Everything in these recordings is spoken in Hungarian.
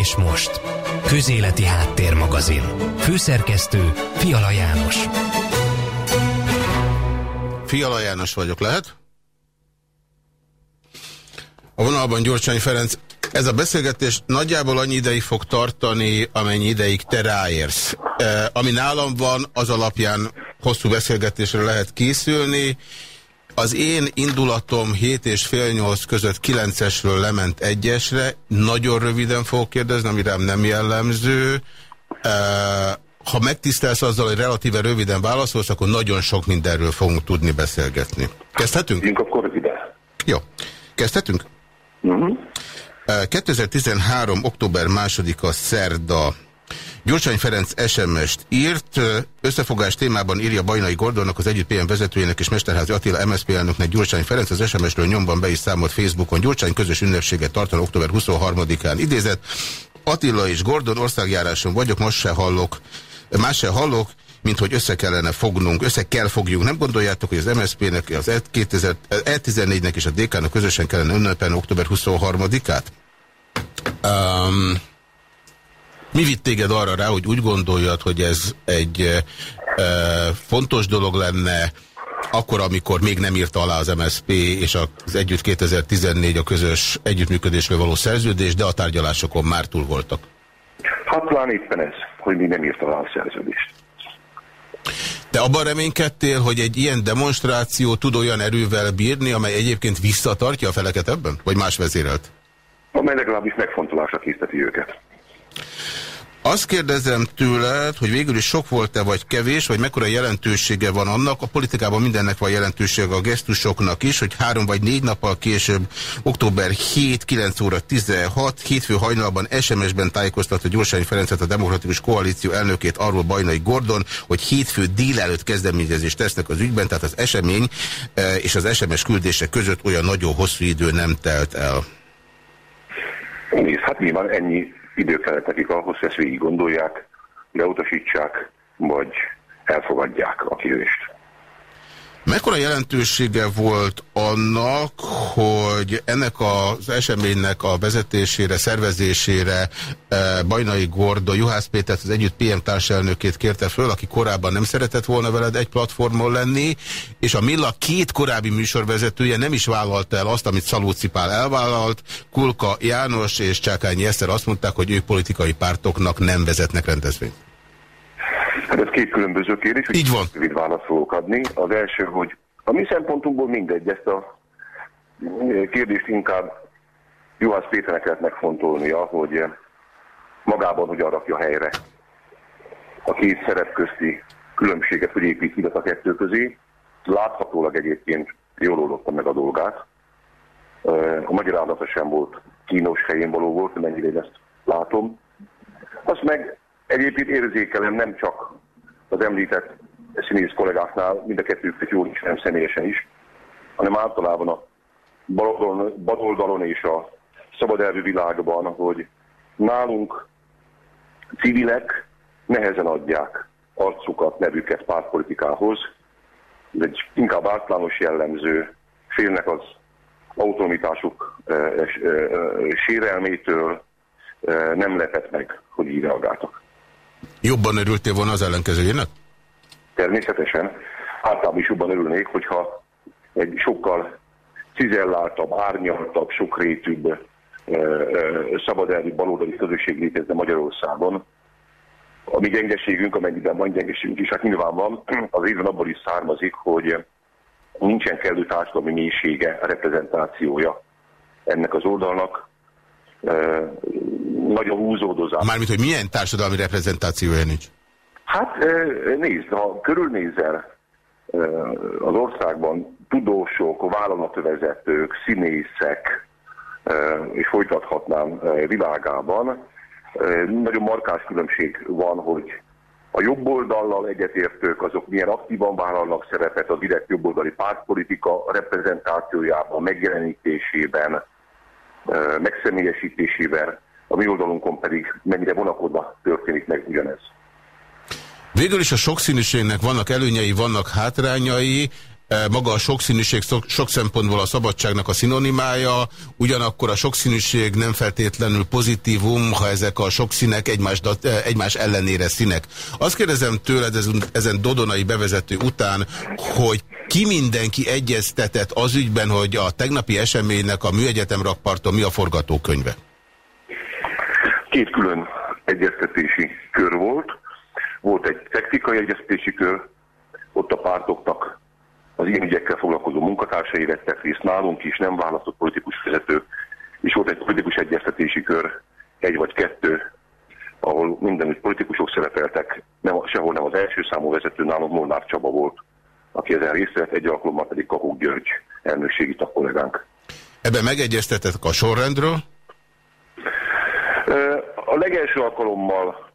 És most, Közéleti Háttérmagazin. Főszerkesztő Fiala János. Fiala János vagyok, lehet? A vonalban Gyurcsány Ferenc. Ez a beszélgetés nagyjából annyi ideig fog tartani, amennyi ideig te ráérsz. E, ami nálam van, az alapján hosszú beszélgetésre lehet készülni. Az én indulatom 7 és fél 8 között 9-esről lement 1-esre. Nagyon röviden fogok kérdezni, ami rám nem jellemző. Ha megtisztelsz azzal, hogy relatíve röviden válaszolsz, akkor nagyon sok mindenről fogunk tudni beszélgetni. Kezdhetünk? Én akkor röviden. Jó. Kezdhetünk? Uh -huh. 2013. október 2-a szerda. Gyurcsány Ferenc SMS-t írt, összefogás témában írja Bajnai Gordonnak, az Együtt PM vezetőjének és Mesterházi Attila MSZP elnöknek Gyurcsány Ferenc, az SMS-ről nyomban be is számolt Facebookon. Gyurcsány közös ünnepséget tartan október 23-án idézett. Attila és Gordon országjáráson vagyok, most se hallok, más se hallok, mint hogy össze kellene fognunk, össze kell fogjunk. Nem gondoljátok, hogy az MSZP-nek, az E14-nek és a DK-nak közösen kellene ünnepelni október 23-át? Um, mi vitt téged arra rá, hogy úgy gondoljad, hogy ez egy e, fontos dolog lenne, akkor, amikor még nem írta alá az MSZP és az Együtt 2014 a közös együttműködésről való szerződés, de a tárgyalásokon már túl voltak? Hát talán éppen ez, hogy mi nem írta alá a szerződést. Te abban reménykedtél, hogy egy ilyen demonstráció tud olyan erővel bírni, amely egyébként visszatartja a feleket ebben? Vagy más vezérelt? Amely legalábbis megfontolásra készíteti őket. Azt kérdezem tőled, hogy végül is sok volt-e vagy kevés, vagy mekkora jelentősége van annak, a politikában mindennek van jelentősége a gesztusoknak is, hogy három vagy négy nappal később, október 7, 9 óra 16, hétfő hajnalban SMS-ben tájékoztatta Gyorsány Ferencet a Demokratikus Koalíció elnökét arról Bajnai Gordon, hogy hétfő délelőtt kezdeményezést tesznek az ügyben, tehát az esemény e, és az SMS küldése között olyan nagyon hosszú idő nem telt el. Nézd, hát nyilván ennyi idő kellett nekik ahhoz, hogy ezt végig gondolják, leutasítsák, vagy elfogadják a kérést. Mekkora jelentősége volt annak, hogy ennek az eseménynek a vezetésére, szervezésére eh, Bajnai Gordo, Juhász Pétert, az Együtt PM társelnökét kérte föl, aki korábban nem szeretett volna veled egy platformon lenni, és a Milla két korábbi műsorvezetője nem is vállalta el azt, amit Szalóci Pál elvállalt. Kulka János és Csákányi Eszter azt mondták, hogy ők politikai pártoknak nem vezetnek rendezvényt. Hát ez két különböző kérdés, Így van. rövid választ fogok adni. Az első, hogy a mi szempontunkból mindegy, ezt a kérdést inkább Juhász Péternek lehet megfontolnia, hogy magában hogyan rakja helyre a két szerep közti különbséget, hogy épít a kettő közé. Láthatólag egyébként jól oldottam meg a dolgát. A magyarázata sem volt kínos helyén való volt, mennyire én ezt látom. Azt meg Egyébként érzékelem nem csak az említett színész kollégáknál, mind a kettőket jól is, nem személyesen is, hanem általában a baloldalon, baloldalon és a szabad világban, hogy nálunk civilek nehezen adják arcukat, nevüket pártpolitikához. Ez egy inkább általános jellemző, félnek az autonomitásuk e, e, e, sérelmétől, nem lepett meg, hogy így reagáltak. Jobban örültél volna az ellenkezőjének? Természetesen. Általában is jobban örülnék, hogyha egy sokkal cizelláltabb, árnyaltabb, sokrétűbb szabadelvi baloldali közösség létezne Magyarországon. A mi gyengeségünk, amennyiben van gyengeségünk is, hát nyilván van, az évben abból is származik, hogy nincsen kellő társadalmi mélysége, reprezentációja ennek az oldalnak nagyon húzódozás. Mármint, hogy milyen társadalmi reprezentációja nincs? Hát nézd, ha körülnézel az országban tudósok, vállalatvezetők, színészek, és folytathatnám világában, nagyon markás különbség van, hogy a jobb oldallal egyetértők, azok milyen aktívan vállalnak szerepet a direkt jobboldali pártpolitika reprezentációjában, megjelenítésében, megszemélyesítésében, a mi oldalunkon pedig mennyire vonakodva történik meg ugyanez. Végül is a sokszínűségnek vannak előnyei, vannak hátrányai. maga a sokszínűség sok szempontból a szabadságnak a szinonimája, ugyanakkor a sokszínűség nem feltétlenül pozitívum, ha ezek a sokszínek egymás, egymás ellenére színek. Azt kérdezem tőled ezen, ezen dodonai bevezető után, hogy ki mindenki egyeztetett az ügyben, hogy a tegnapi eseménynek a műegyetem rakparton mi a forgatókönyve? Két külön egyeztetési kör volt. Volt egy technikai egyeztetési kör, ott a pártoknak az ilyen ügyekkel foglalkozó munkatársai vettek részt nálunk is, nem választott politikus vezetők, és volt egy politikus egyeztetési kör, egy vagy kettő, ahol mindenütt politikusok szerepeltek, nem, sehol nem az első számú vezető, nálunk Molnár Csaba volt, aki ezen részt vett, egy alkalommal pedig Kakuk György elnökségi kollégánk. Ebben megegyeztetek a sorrendről? A legelső alkalommal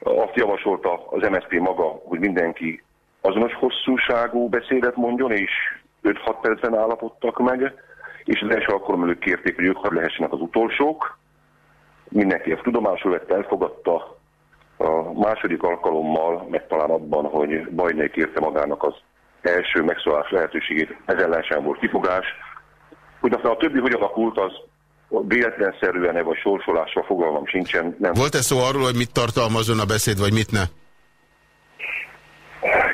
azt javasolta az MSZP maga, hogy mindenki azonos hosszúságú beszédet mondjon, és 5-6 percben állapodtak meg, és az első alkalommal ők kérték, hogy ők hadd lehessenek az utolsók. Mindenki ezt tudomásul vette, elfogadta. A második alkalommal, meg talán abban, hogy Bajnai kérte magának az első megszólás lehetőségét, ez ellen sem volt kifogás. Hogy aztán a többi hogy alakult, az véletlenszerűen vagy sorsolásra fogalmam sincsen. Nem. Volt-e szó arról, hogy mit tartalmazon a beszéd, vagy mit ne?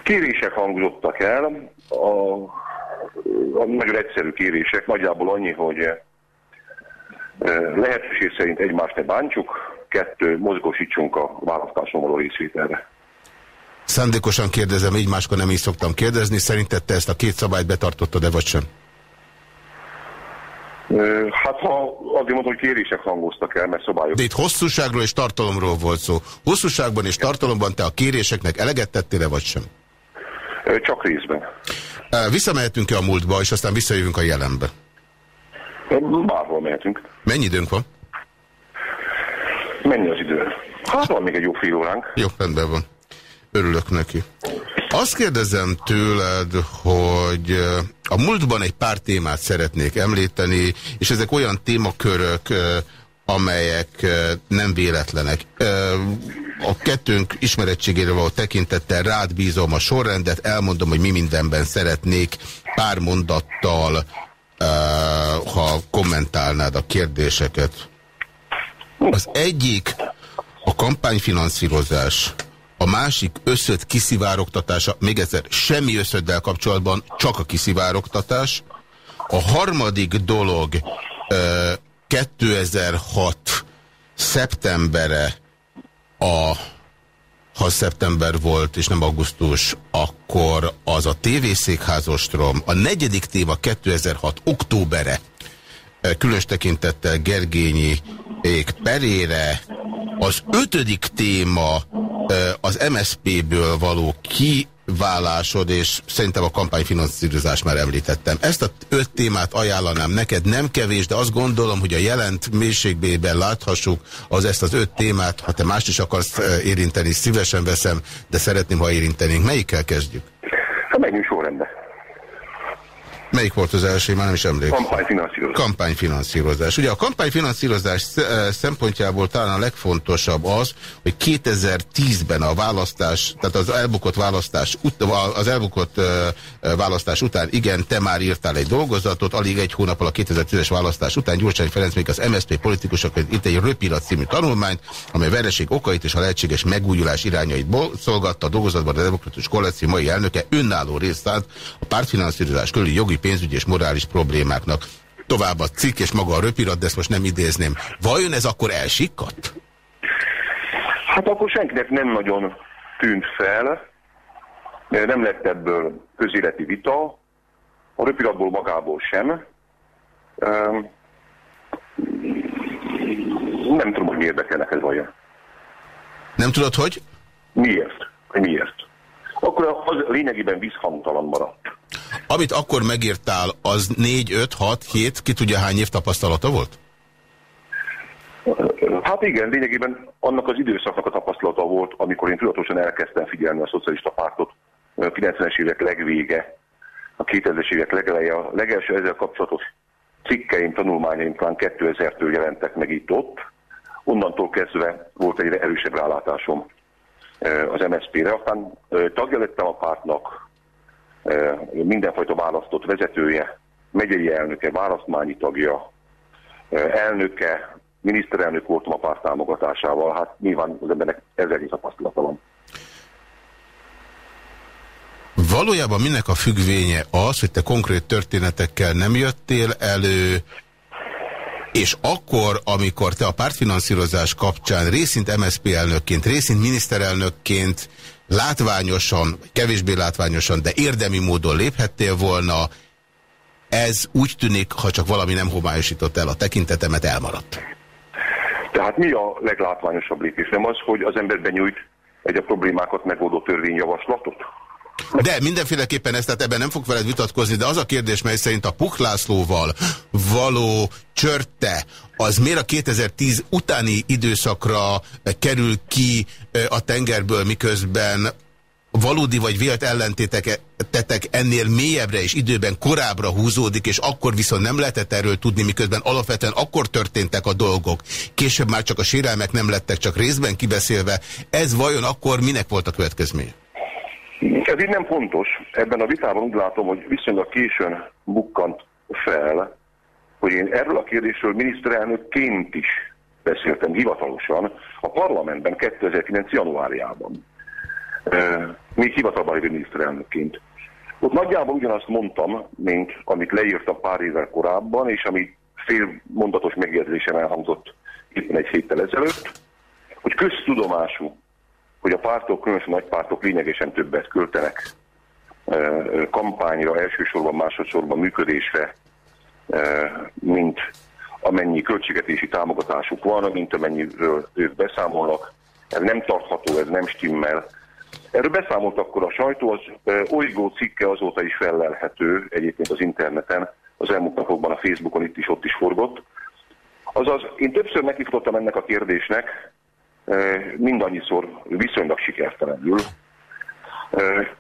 Kérések hangzottak el, a, a nagyon egyszerű kérések, nagyjából annyi, hogy e, lehetőség szerint egymást ne bántsuk, kettő, mozgósítsunk a választáson való részvételre. Szándékosan kérdezem, így máskor nem is szoktam kérdezni, szerinted te ezt a két szabályt betartottad-e vagy sem? Hát ha azért mondom, hogy kérések hangoztak el, mert szabályok... De itt hosszúságról és tartalomról volt szó. Hosszúságban és tartalomban te a kéréseknek eleget tettél-e vagy sem? Csak részben. Visszamehetünk-e a múltba, és aztán visszajövünk a jelenbe? Bárhol mehetünk. Mennyi időnk van? Mennyi az idő? Hát van még egy jó fél óránk. Jó, rendben van. Örülök neki. Azt kérdezem tőled, hogy a múltban egy pár témát szeretnék említeni, és ezek olyan témakörök, amelyek nem véletlenek. A kettőnk ismerettségére való tekintettel rád bízom a sorrendet, elmondom, hogy mi mindenben szeretnék pár mondattal, ha kommentálnád a kérdéseket. Az egyik a kampányfinanszírozás, a másik összött kiszivárogtatása, még egyszer, semmi összöddel kapcsolatban, csak a kiszivárogtatás. A harmadik dolog 2006 szeptembere a ha szeptember volt, és nem augusztus, akkor az a tévészékházostrom. A negyedik téma 2006 októbere, különös tekintettel Gergényi ég perére. Az ötödik téma az MSZP-ből való ki vállásod, és szerintem a kampányfinanszírozás már említettem. Ezt a öt témát ajánlanám neked, nem kevés, de azt gondolom, hogy a jelent mélységbében láthassuk az ezt az öt témát, ha te mást is akarsz érinteni, szívesen veszem, de szeretném, ha érintenénk. Melyikkel kezdjük? Hát menjünk sorrendbe. Melyik volt az első? Már nem is emlékszem. Kampányfinanszírozás. Kampányfinanszírozás. Ugye a kampányfinanszírozás eh, szempontjából talán a legfontosabb az, hogy 2010-ben a választás, tehát az elbukott választás, az elbukott eh, eh, választás után, igen, te már írtál egy dolgozatot, alig egy hónappal a 2010-es választás után Gyurcsány Ferenc még az MSZP politikusok itt egy röpirat című tanulmányt, amely vereség okait és a lehetséges megújulás irányait szolgatta a dolgozatban a Demokratikus Koalíció mai elnöke önálló részt a pártfinanszírozás körüli jogi pénzügyi és morális problémáknak. Tovább a cikk és maga a röpirat, de ezt most nem idézném. Vajon ez akkor elsikkadt? Hát akkor senkinek nem nagyon tűnt fel, nem lett ebből közéleti vita, a röpiratból magából sem. Nem tudom, hogy miért érdekel neked vajon. Nem tudod, hogy? Miért? Miért? Akkor az lényegében visszhangtalan maradt. Amit akkor megírtál, az 4, 5, 6, 7, ki tudja hány év tapasztalata volt? Hát igen, lényegében annak az időszaknak a tapasztalata volt, amikor én tudatosan elkezdtem figyelni a szocialista pártot. A 90-es évek legvége, a 2000-es évek legeleje, a legelső ezzel kapcsolatos cikkeim, tanulmányaim talán 2000-től jelentek meg itt-ott. Onnantól kezdve volt egyre erősebb rálátásom az MSZP-re. Aztán tagja lettem a pártnak, mindenfajta választott vezetője, megyei elnöke, választmányi tagja, elnöke, miniszterelnök voltam a párt támogatásával. Hát nyilván az embernek ezzel tapasztalata van. Valójában minek a függvénye az, hogy te konkrét történetekkel nem jöttél elő, és akkor, amikor te a pártfinanszírozás kapcsán részint MSZP elnökként, részint miniszterelnökként látványosan, vagy kevésbé látványosan, de érdemi módon léphettél volna, ez úgy tűnik, ha csak valami nem homályosított el a tekintetemet, elmaradt. Tehát mi a leglátványosabb lépés? Nem az, hogy az ember benyújt egy a problémákat megoldó törvényjavaslatot? De mindenféleképpen ezt, tehát ebben nem fog veled vitatkozni, de az a kérdés, mely szerint a Puklászlóval való csörte, az miért a 2010 utáni időszakra kerül ki a tengerből, miközben valódi vagy vélt ellentétek ennél mélyebbre és időben korábbra húzódik, és akkor viszont nem lehetett erről tudni, miközben alapvetően akkor történtek a dolgok. Később már csak a sérelmek nem lettek csak részben kibeszélve. Ez vajon akkor minek volt a következménye? Ez így nem fontos. Ebben a vitában úgy látom, hogy viszonylag későn bukkant fel, hogy én erről a kérdésről miniszterelnökként is beszéltem hivatalosan a parlamentben 2009. januárjában. Még hivatalban miniszterelnökként. Ott nagyjából ugyanazt mondtam, mint amit leírtam pár évvel korábban, és ami fél mondatos megjegyzésem elhangzott éppen egy héttel ezelőtt, hogy köztudomású hogy a pártok, különösen nagy pártok lényegesen többet költenek kampányra, elsősorban, másodszorban működésre, mint amennyi költségetési támogatásuk van, mint amennyiről ők beszámolnak. Ez nem tartható, ez nem stimmel. Erről beszámolt akkor a sajtó, az olygó cikke azóta is fellelhető egyébként az interneten, az elmúlt napokban a Facebookon itt is ott is forgott. Azaz, én többször nekifutottam ennek a kérdésnek, mindannyiszor viszonylag sikertelenül.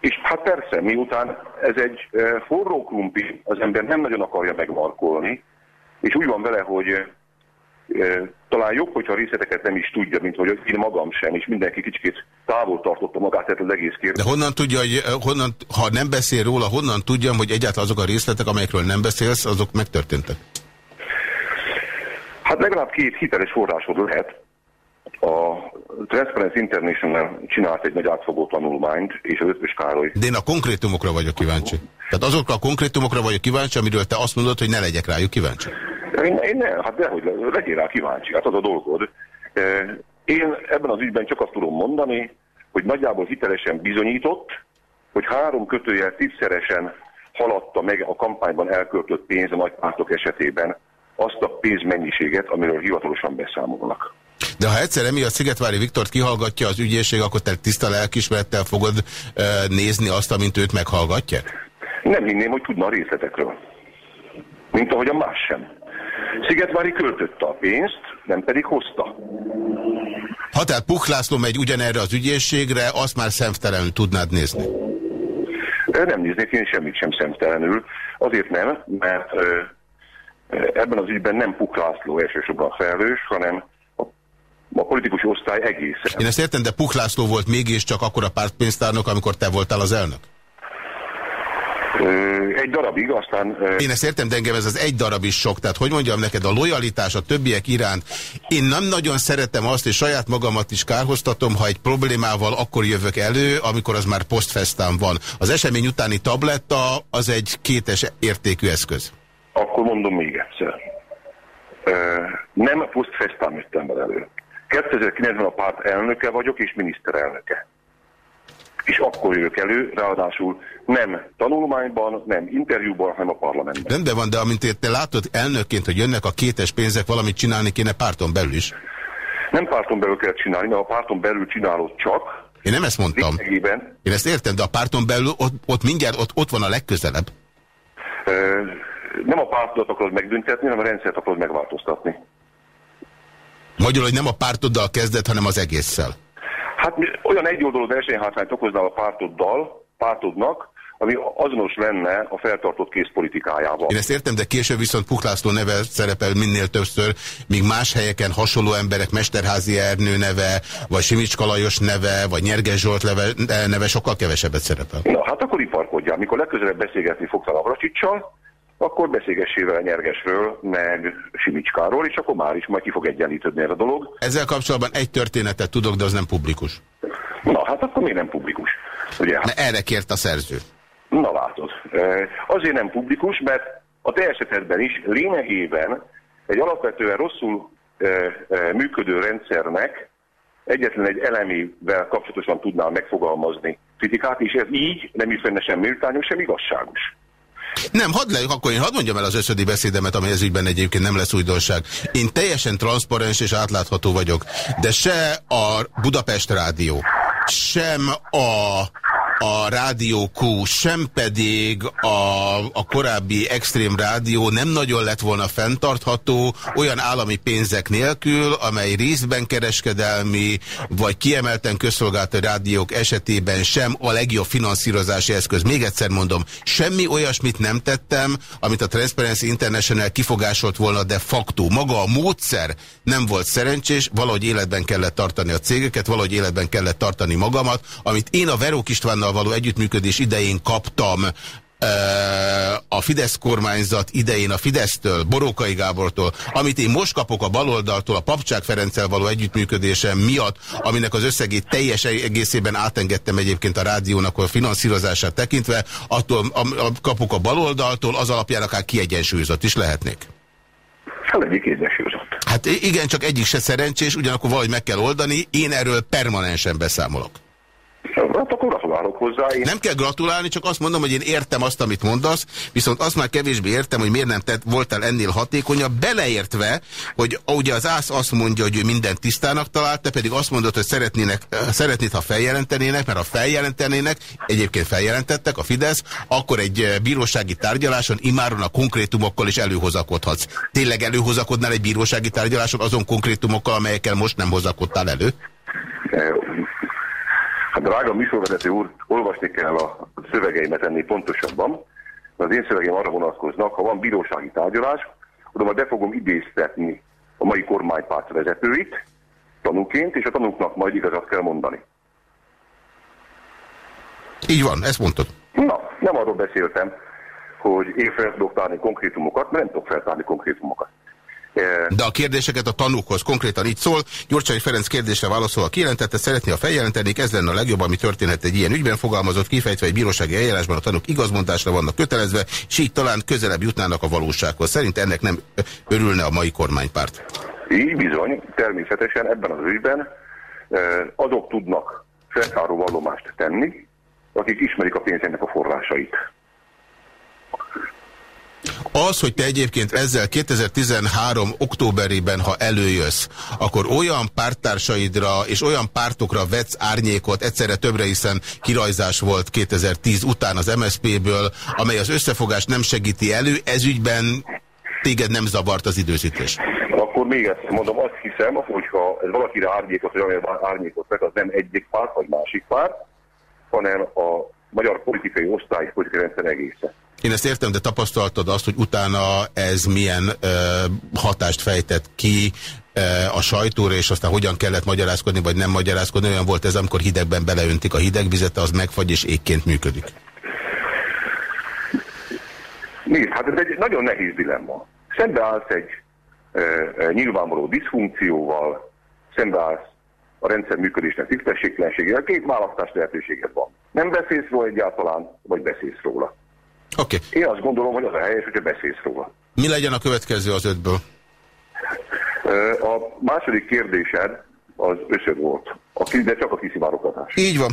És hát persze, miután ez egy forró krumpi, az ember nem nagyon akarja megmarkolni, és úgy van vele, hogy talán jobb, hogyha a részleteket nem is tudja, mint hogy én magam sem, és mindenki kicsit távol tartotta magát tehát az egész kérdés. De honnan tudja, hogy honnan, ha nem beszél róla, honnan tudjam, hogy egyáltalán azok a részletek, amelyekről nem beszélsz, azok megtörténtek? Hát legalább két hiteles forrásod lehet. A Transparency International csinált egy nagy átfogó tanulmányt, és az Ötvös Károly... De én a konkrétumokra vagyok kíváncsi. Tehát azokra a konkrétumokra vagyok kíváncsi, amiről te azt mondod, hogy ne legyek rájuk kíváncsi. Én, én ne, hát dehogy legyél rá kíváncsi, hát az a dolgod. Én ebben az ügyben csak azt tudom mondani, hogy nagyjából hitelesen bizonyított, hogy három kötőjel tízszeresen haladta meg a kampányban elköltött pénz a nagypártok esetében azt a pénzmennyiséget, amiről hivatalosan beszámolnak. De ha egyszer emiatt Szigetvári Viktort kihallgatja az ügyészség, akkor te tiszta lelkismerettel fogod nézni azt, amint őt meghallgatja? Nem hinném, hogy tudna a részletekről. Mint ahogy a más sem. Szigetvári költötte a pénzt, nem pedig hozta. Ha tehát Puchlászló megy ugyanerre az ügyészségre, azt már szemtelenül tudnád nézni? Nem néznék én semmit sem szemtelenül. Azért nem, mert ebben az ügyben nem Puklászló elsősorban felelős, hanem a politikus osztály egészen. Én ezt értem, de Puklászló volt mégiscsak akkor a pártpénztárnok, amikor te voltál az elnök? Egy darabig, aztán... Én ezt értem, de engem ez az egy darab is sok. Tehát hogy mondjam neked, a lojalitás a többiek iránt. Én nem nagyon szeretem azt, és saját magamat is kárhoztatom, ha egy problémával akkor jövök elő, amikor az már postfestán van. Az esemény utáni tabletta az egy kétes értékű eszköz. Akkor mondom még egyszer. Nem postfestán jöttem elő. 2009-ben a párt elnöke vagyok és miniszterelnöke. És akkor jövök elő, ráadásul nem tanulmányban, nem interjúban, hanem a parlamentben. Rendben van, de amint te látod elnökként, hogy jönnek a kétes pénzek, valamit csinálni kéne párton belül is. Nem párton belül kell csinálni, mert a párton belül csinálod csak. Én nem ezt mondtam. Lényegében. Én ezt értem, de a párton belül ott, ott mindjárt ott, ott van a legközelebb. Ö, nem a pártot akarod megdüntetni, hanem a rendszert akarod megváltoztatni. Magyarul, hogy nem a pártoddal kezdett, hanem az egésszel. Hát olyan egyoldalú versenyhátrányt okoznál a pártoddal, pártodnak, ami azonos lenne a feltartott kész politikájával. Én ezt értem, de később viszont Puklászló neve szerepel minél többször, míg más helyeken hasonló emberek, Mesterházi Ernő neve, vagy Simics Kalajos neve, vagy Nyerges Zsolt neve, neve sokkal kevesebbet szerepel. Na, hát akkor iparkodjál. Mikor legközelebb beszélgetni fogsz a Navracsicsal, akkor beszélgessével Nyergesről, meg Simicskáról, és akkor már is majd ki fog egyenlítődni ez a dolog. Ezzel kapcsolatban egy történetet tudok, de az nem publikus. Na, hát akkor még nem publikus. Ugye? Ne, erre kért a szerző. Na látod. Azért nem publikus, mert a te esetedben is lényegében egy alapvetően rosszul működő rendszernek egyetlen egy elemével kapcsolatosan tudnál megfogalmazni kritikát, és ez így nem is lenne sem méltányos, sem igazságos. Nem, hadd le, akkor én hadd mondjam el az összödi beszédemet, ami ez ügyben egyébként nem lesz újdonság. Én teljesen transzparens és átlátható vagyok, de se a Budapest Rádió, sem a a Rádió Q, sem pedig a, a korábbi Extrém Rádió nem nagyon lett volna fenntartható olyan állami pénzek nélkül, amely részben kereskedelmi, vagy kiemelten közszolgálati rádiók esetében sem a legjobb finanszírozási eszköz. Még egyszer mondom, semmi olyasmit nem tettem, amit a Transparency International kifogásolt volna de facto. Maga a módszer nem volt szerencsés, valahogy életben kellett tartani a cégeket, valahogy életben kellett tartani magamat, amit én a Verók Istvánnal való együttműködés idején kaptam a Fidesz kormányzat idején a Fidesztől, Borókai Gábortól, amit én most kapok a baloldaltól, a Papcsák Ferenccel való együttműködésem miatt, aminek az összegét teljes egészében átengedtem egyébként a rádiónak a finanszírozását tekintve, attól a, a, kapok a baloldaltól, az alapján akár kiegyensúlyozott is lehetnék. Hát egyik kiegyensúlyozott. Hát igen, csak egyik se szerencsés, ugyanakkor valahogy meg kell oldani, én erről permanensen beszámolok. Hát akkor gratulálok hozzá. Én... Nem kell gratulálni, csak azt mondom, hogy én értem azt, amit mondasz, viszont azt már kevésbé értem, hogy miért nem tett, voltál ennél hatékonyabb, beleértve, hogy ugye az ász azt mondja, hogy ő mindent tisztának talált, te pedig azt mondod, hogy szeretnének, szeretnéd, ha feljelentenének, mert ha feljelentenének, egyébként feljelentettek a Fidesz, akkor egy bírósági tárgyaláson imáron a konkrétumokkal is előhozakodhatsz. Tényleg előhozakodnál egy bírósági tárgyaláson azon konkrétumokkal, amelyekkel most nem hozakodtál elő? Hát drága műsorvezető úr, olvasni kell a szövegeimet ennél pontosabban. Az én szövegeim arra vonatkoznak, ha van bírósági tárgyalás, oda majd be fogom idéztetni a mai kormánypárt vezetőit tanúként, és a tanúknak majd igazat kell mondani. Így van, ezt mondtad. Na, nem arról beszéltem, hogy én fel tudok tárni konkrétumokat, mert nem tudok feltárni konkrétumokat. De a kérdéseket a tanúkhoz konkrétan így szól. Gyurcsány Ferenc kérdésre válaszolva kijelentette, szeretné a feljelentenék, ez lenne a legjobb, ami történhet egy ilyen ügyben fogalmazott, kifejtve egy bírósági eljárásban a tanúk igazmondásra vannak kötelezve, és így talán közelebb jutnának a valósághoz. Szerint ennek nem örülne a mai kormánypárt. Így bizony, természetesen ebben az ügyben azok tudnak feltáró vallomást tenni, akik ismerik a pénzének a forrásait. Az, hogy te egyébként ezzel 2013. októberében, ha előjössz, akkor olyan pártársaidra és olyan pártokra vetsz árnyékot, egyszerre többre, hiszen kirajzás volt 2010 után az MSZP-ből, amely az összefogást nem segíti elő, ez ügyben téged nem zavart az időzítés. Akkor még ezt mondom, azt hiszem, hogyha ez valakire árnyékot, vagy olyan árnyékot vet, az nem egyik párt, vagy másik párt, hanem a magyar politikai osztály politikai rendszer egészen. Én ezt értem, de tapasztaltad azt, hogy utána ez milyen ö, hatást fejtett ki ö, a sajtóra, és aztán hogyan kellett magyarázkodni, vagy nem magyarázkodni. Olyan volt ez, amikor hidegben beleöntik a hidegvizet, az megfagy és égként működik. Nézd, hát ez egy nagyon nehéz dilemma. Szembeállsz egy e, e, nyilvánvaló diszfunkcióval, szembeállsz a rendszer működésnek tisztességtelenségével, két választás lehetőséged van. Nem beszélsz róla egyáltalán, vagy beszélsz róla. Okay. Én azt gondolom, hogy az a helyes, hogyha beszélsz róla. Mi legyen a következő az ötből? A második kérdésed az összöd volt, de csak a kiszivárogtatás. Így van.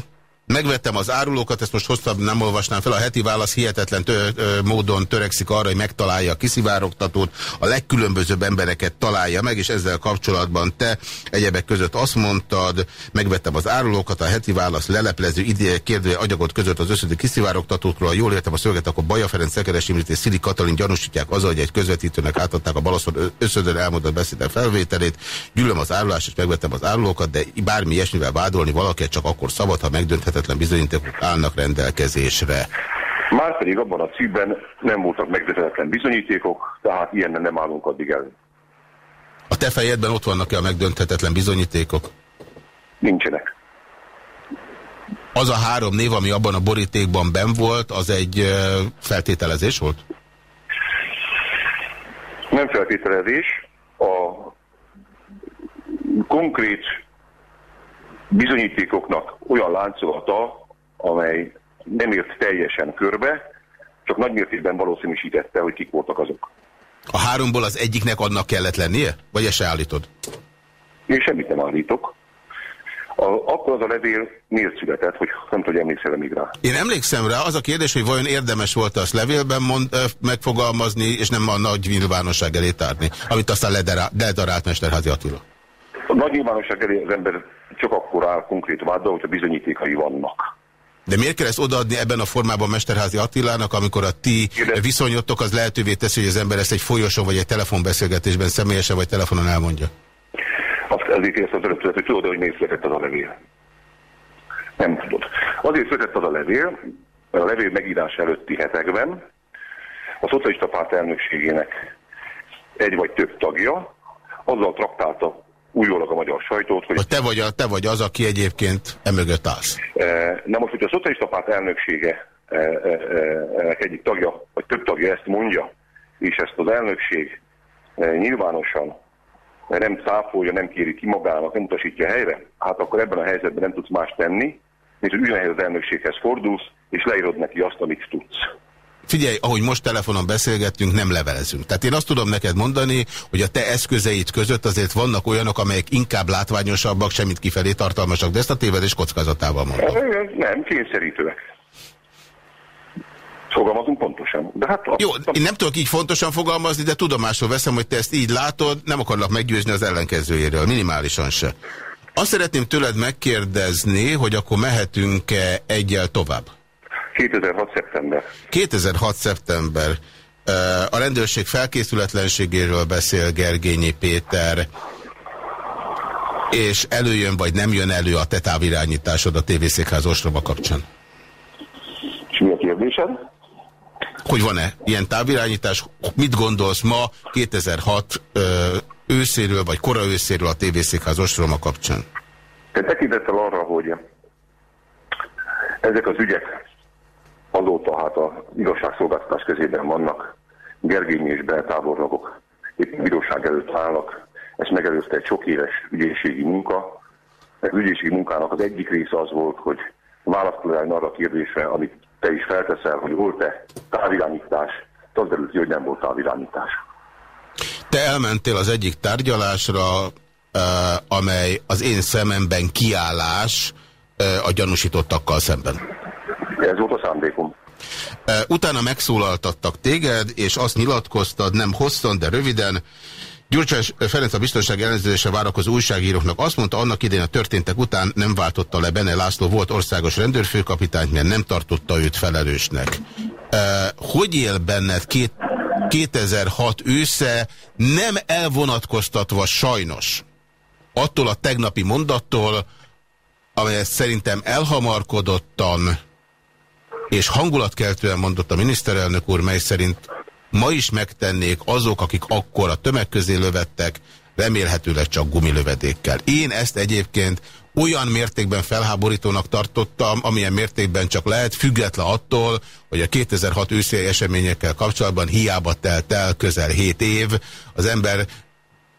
Megvettem az árulókat, ezt most hosszabb nem olvasnám fel. A heti válasz hihetetlen tö módon törekszik arra, hogy megtalálja a kiszivárogtatót, a legkülönbözőbb embereket találja meg, és ezzel kapcsolatban te egyebek között azt mondtad, megvettem az árulókat, a heti válasz leleplező ide kérdője agyagot között az összödi kiszivárogtatókról, jól értem a szöveget, akkor Baja Ferenc, Szekeres és Szili Katalin gyanúsítják azzal, hogy egy közvetítőnek átadták a balaszor összödön elmondott beszéden felvételét. Gyűlöm az árulást, és megvettem az árulókat, de bármi ilyesmivel vádolni valaki csak akkor szabad, ha megdönthetetlen bizonyítékok állnak rendelkezésre. Márpedig abban a cikkben nem voltak megdönthetetlen bizonyítékok, tehát ilyen nem állunk addig el. A te fejedben ott vannak-e a megdönthetetlen bizonyítékok? Nincsenek. Az a három név, ami abban a borítékban ben volt, az egy feltételezés volt? Nem feltételezés. A konkrét bizonyítékoknak olyan láncolata, amely nem ért teljesen körbe, csak nagymértékben valószínűsítette, hogy kik voltak azok. A háromból az egyiknek annak kellett lennie? Vagy ezt se állítod? Én semmit nem állítok. A, akkor az a levél miért született, hogy nem tudom, hogy emlékszel még rá. Én emlékszem rá, az a kérdés, hogy vajon érdemes volt azt levélben mond, megfogalmazni, és nem a nagy nyilvánosság elé tárni, amit aztán ledarált Mesterházi Attila. A nagy nyilvánosság elé az ember csak akkor áll konkrét váddal, hogyha bizonyítékai vannak. De miért kell ezt odaadni ebben a formában Mesterházi Attilának, amikor a ti viszonyotok az lehetővé teszi, hogy az ember ezt egy folyosón vagy egy telefonbeszélgetésben személyesen vagy telefonon elmondja? Azt ezért az előtt, hogy tudod, hogy miért született az a levél. Nem tudod. Azért született az a levél, mert a levél megírás előtti hetekben a szocialista párt elnökségének egy vagy több tagja azzal traktálta újólag a magyar sajtót. Hogy te, vagy a, te vagy az, aki egyébként emögött állsz. E, na most, hogy a szocialista párt elnöksége e, e, egyik tagja, vagy több tagja ezt mondja, és ezt az elnökség nyilvánosan nem száfolja, nem kéri ki magának, nem utasítja helyre, hát akkor ebben a helyzetben nem tudsz más tenni, mint hogy ugyanehhez az elnökséghez fordulsz, és leírod neki azt, amit tudsz. Figyelj, ahogy most telefonon beszélgettünk, nem levelezünk. Tehát én azt tudom neked mondani, hogy a te eszközeid között azért vannak olyanok, amelyek inkább látványosabbak, semmit kifelé tartalmasak, de ezt a tévedés kockázatával mondom. Nem, kényszerítőek. Fogalmazunk pontosan. De hát Jó, én nem tudok így fontosan fogalmazni, de tudomásul veszem, hogy te ezt így látod, nem akarlak meggyőzni az ellenkezőjéről, minimálisan se. Azt szeretném tőled megkérdezni, hogy akkor mehetünk-e egyel tovább? 2006. szeptember. 2006. szeptember. A rendőrség felkészületlenségéről beszél Gergényi Péter, és előjön vagy nem jön elő a te távirányításod a tévészékház ostroma kapcsán? És mi a kérdésed? Hogy van-e ilyen távirányítás? Mit gondolsz ma 2006 ö, őszéről vagy kora őszéről a tévészékház ostroma kapcsán? Te tekintettel arra, hogy ezek az ügyek Azóta hát a igazságszolgáltatás közében vannak Gergényi és beltábornokok, éppen bíróság előtt állnak. Ezt megelőzte egy sok éves ügyészségi munka. Az ügyészségi munkának az egyik része az volt, hogy választani arra a kérdésre, amit te is felteszel, hogy volt-e távirányítás, az derült ki, hogy nem volt távirányítás. Te elmentél az egyik tárgyalásra, amely az én szememben kiállás a gyanúsítottakkal szemben. Ez volt a szándékom. Utána megszólaltattak téged, és azt nyilatkoztad, nem hosszan, de röviden, Gyurcsás Ferenc a biztonság ellenőrzése várakozó újságíróknak azt mondta, annak idén a történtek után nem váltotta le Bene László volt országos rendőrfőkapitányt, mert nem tartotta őt felelősnek. Hogy él benned két, 2006 ősze, nem elvonatkoztatva sajnos attól a tegnapi mondattól, amelyet szerintem elhamarkodottan és hangulatkeltően mondott a miniszterelnök úr, mely szerint ma is megtennék azok, akik akkor a tömeg közé lövettek, remélhetőleg csak gumilövedékkel. Én ezt egyébként olyan mértékben felháborítónak tartottam, amilyen mértékben csak lehet, független attól, hogy a 2006 őszi eseményekkel kapcsolatban hiába telt el közel 7 év, az ember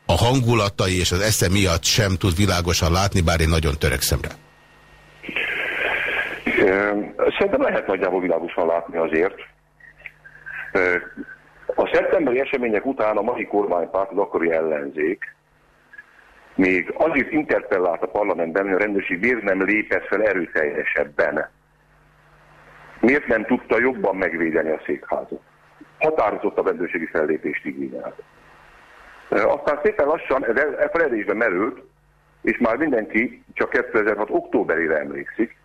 a hangulatai és az esze miatt sem tud világosan látni, bár én nagyon törekszem rá. Szerintem lehet nagyjából világosan látni azért. A szeptemberi események után a mai kormánypárt, az akkori ellenzék, még azért interpellált a parlamentben, hogy a rendőrség miért nem lépett fel erőteljesebben. Miért nem tudta jobban megvédeni a székházat? Határozott a rendőrségi fellépést igényelt. Aztán szépen lassan ez feledésbe merült, és már mindenki csak 2006. októberére emlékszik,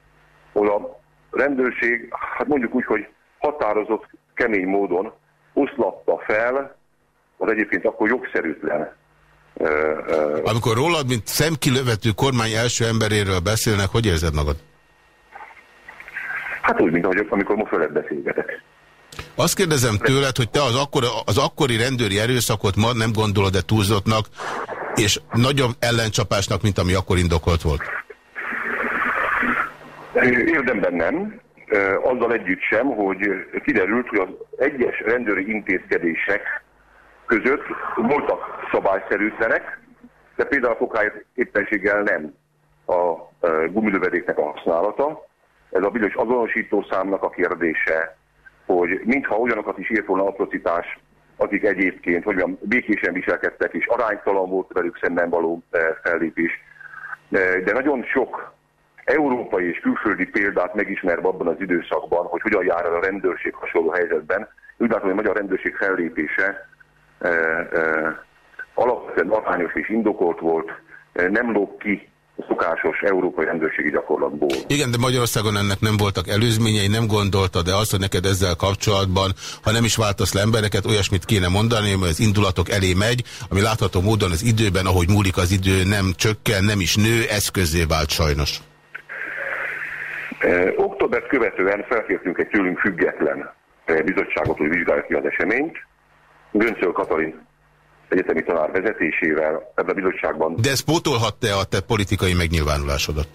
hol a rendőrség, hát mondjuk úgy, hogy határozott, kemény módon oszlatta fel az egyébként akkor jogszerűtlen amikor rólad, mint szemkilövető kormány első emberéről beszélnek, hogy érzed magad? Hát úgy, mint ahogy amikor most veled beszélgetek. Azt kérdezem tőled, hogy te az, akkor, az akkori rendőri erőszakot ma nem gondolod-e túlzottnak, és nagyobb ellencsapásnak, mint ami akkor indokolt volt? Érdemben nem. Azzal együtt sem, hogy kiderült, hogy az egyes rendőri intézkedések között voltak szabályszerűtlenek, de például a fokáért éppenséggel nem a gumilövedéknek a használata. Ez a bizonyos azonosító számnak a kérdése, hogy mintha olyanokat is írt volna atrocitás, akik egyébként, hogy mondjam, békésen viselkedtek, és aránytalan volt velük szemben való fellépés. De nagyon sok európai és külföldi példát megismerve abban az időszakban, hogy hogyan jár el a rendőrség hasonló helyzetben. Úgy látom, hogy a magyar rendőrség fellépése e, e, alapvetően arányos és indokolt volt, e, nem lóg ki szokásos európai rendőrségi gyakorlatból. Igen, de Magyarországon ennek nem voltak előzményei, nem gondolta, de azt, hogy neked ezzel kapcsolatban, ha nem is váltasz le embereket, olyasmit kéne mondani, hogy az indulatok elé megy, ami látható módon az időben, ahogy múlik az idő, nem csökken, nem is nő, eszközé vált sajnos. Október követően felkértünk egy tőlünk független bizottságot, hogy vizsgálja ki az eseményt. Göncöl Katalin egyetemi tanár vezetésével ebben a bizottságban. De ez pótolhatta-e a te politikai megnyilvánulásodat?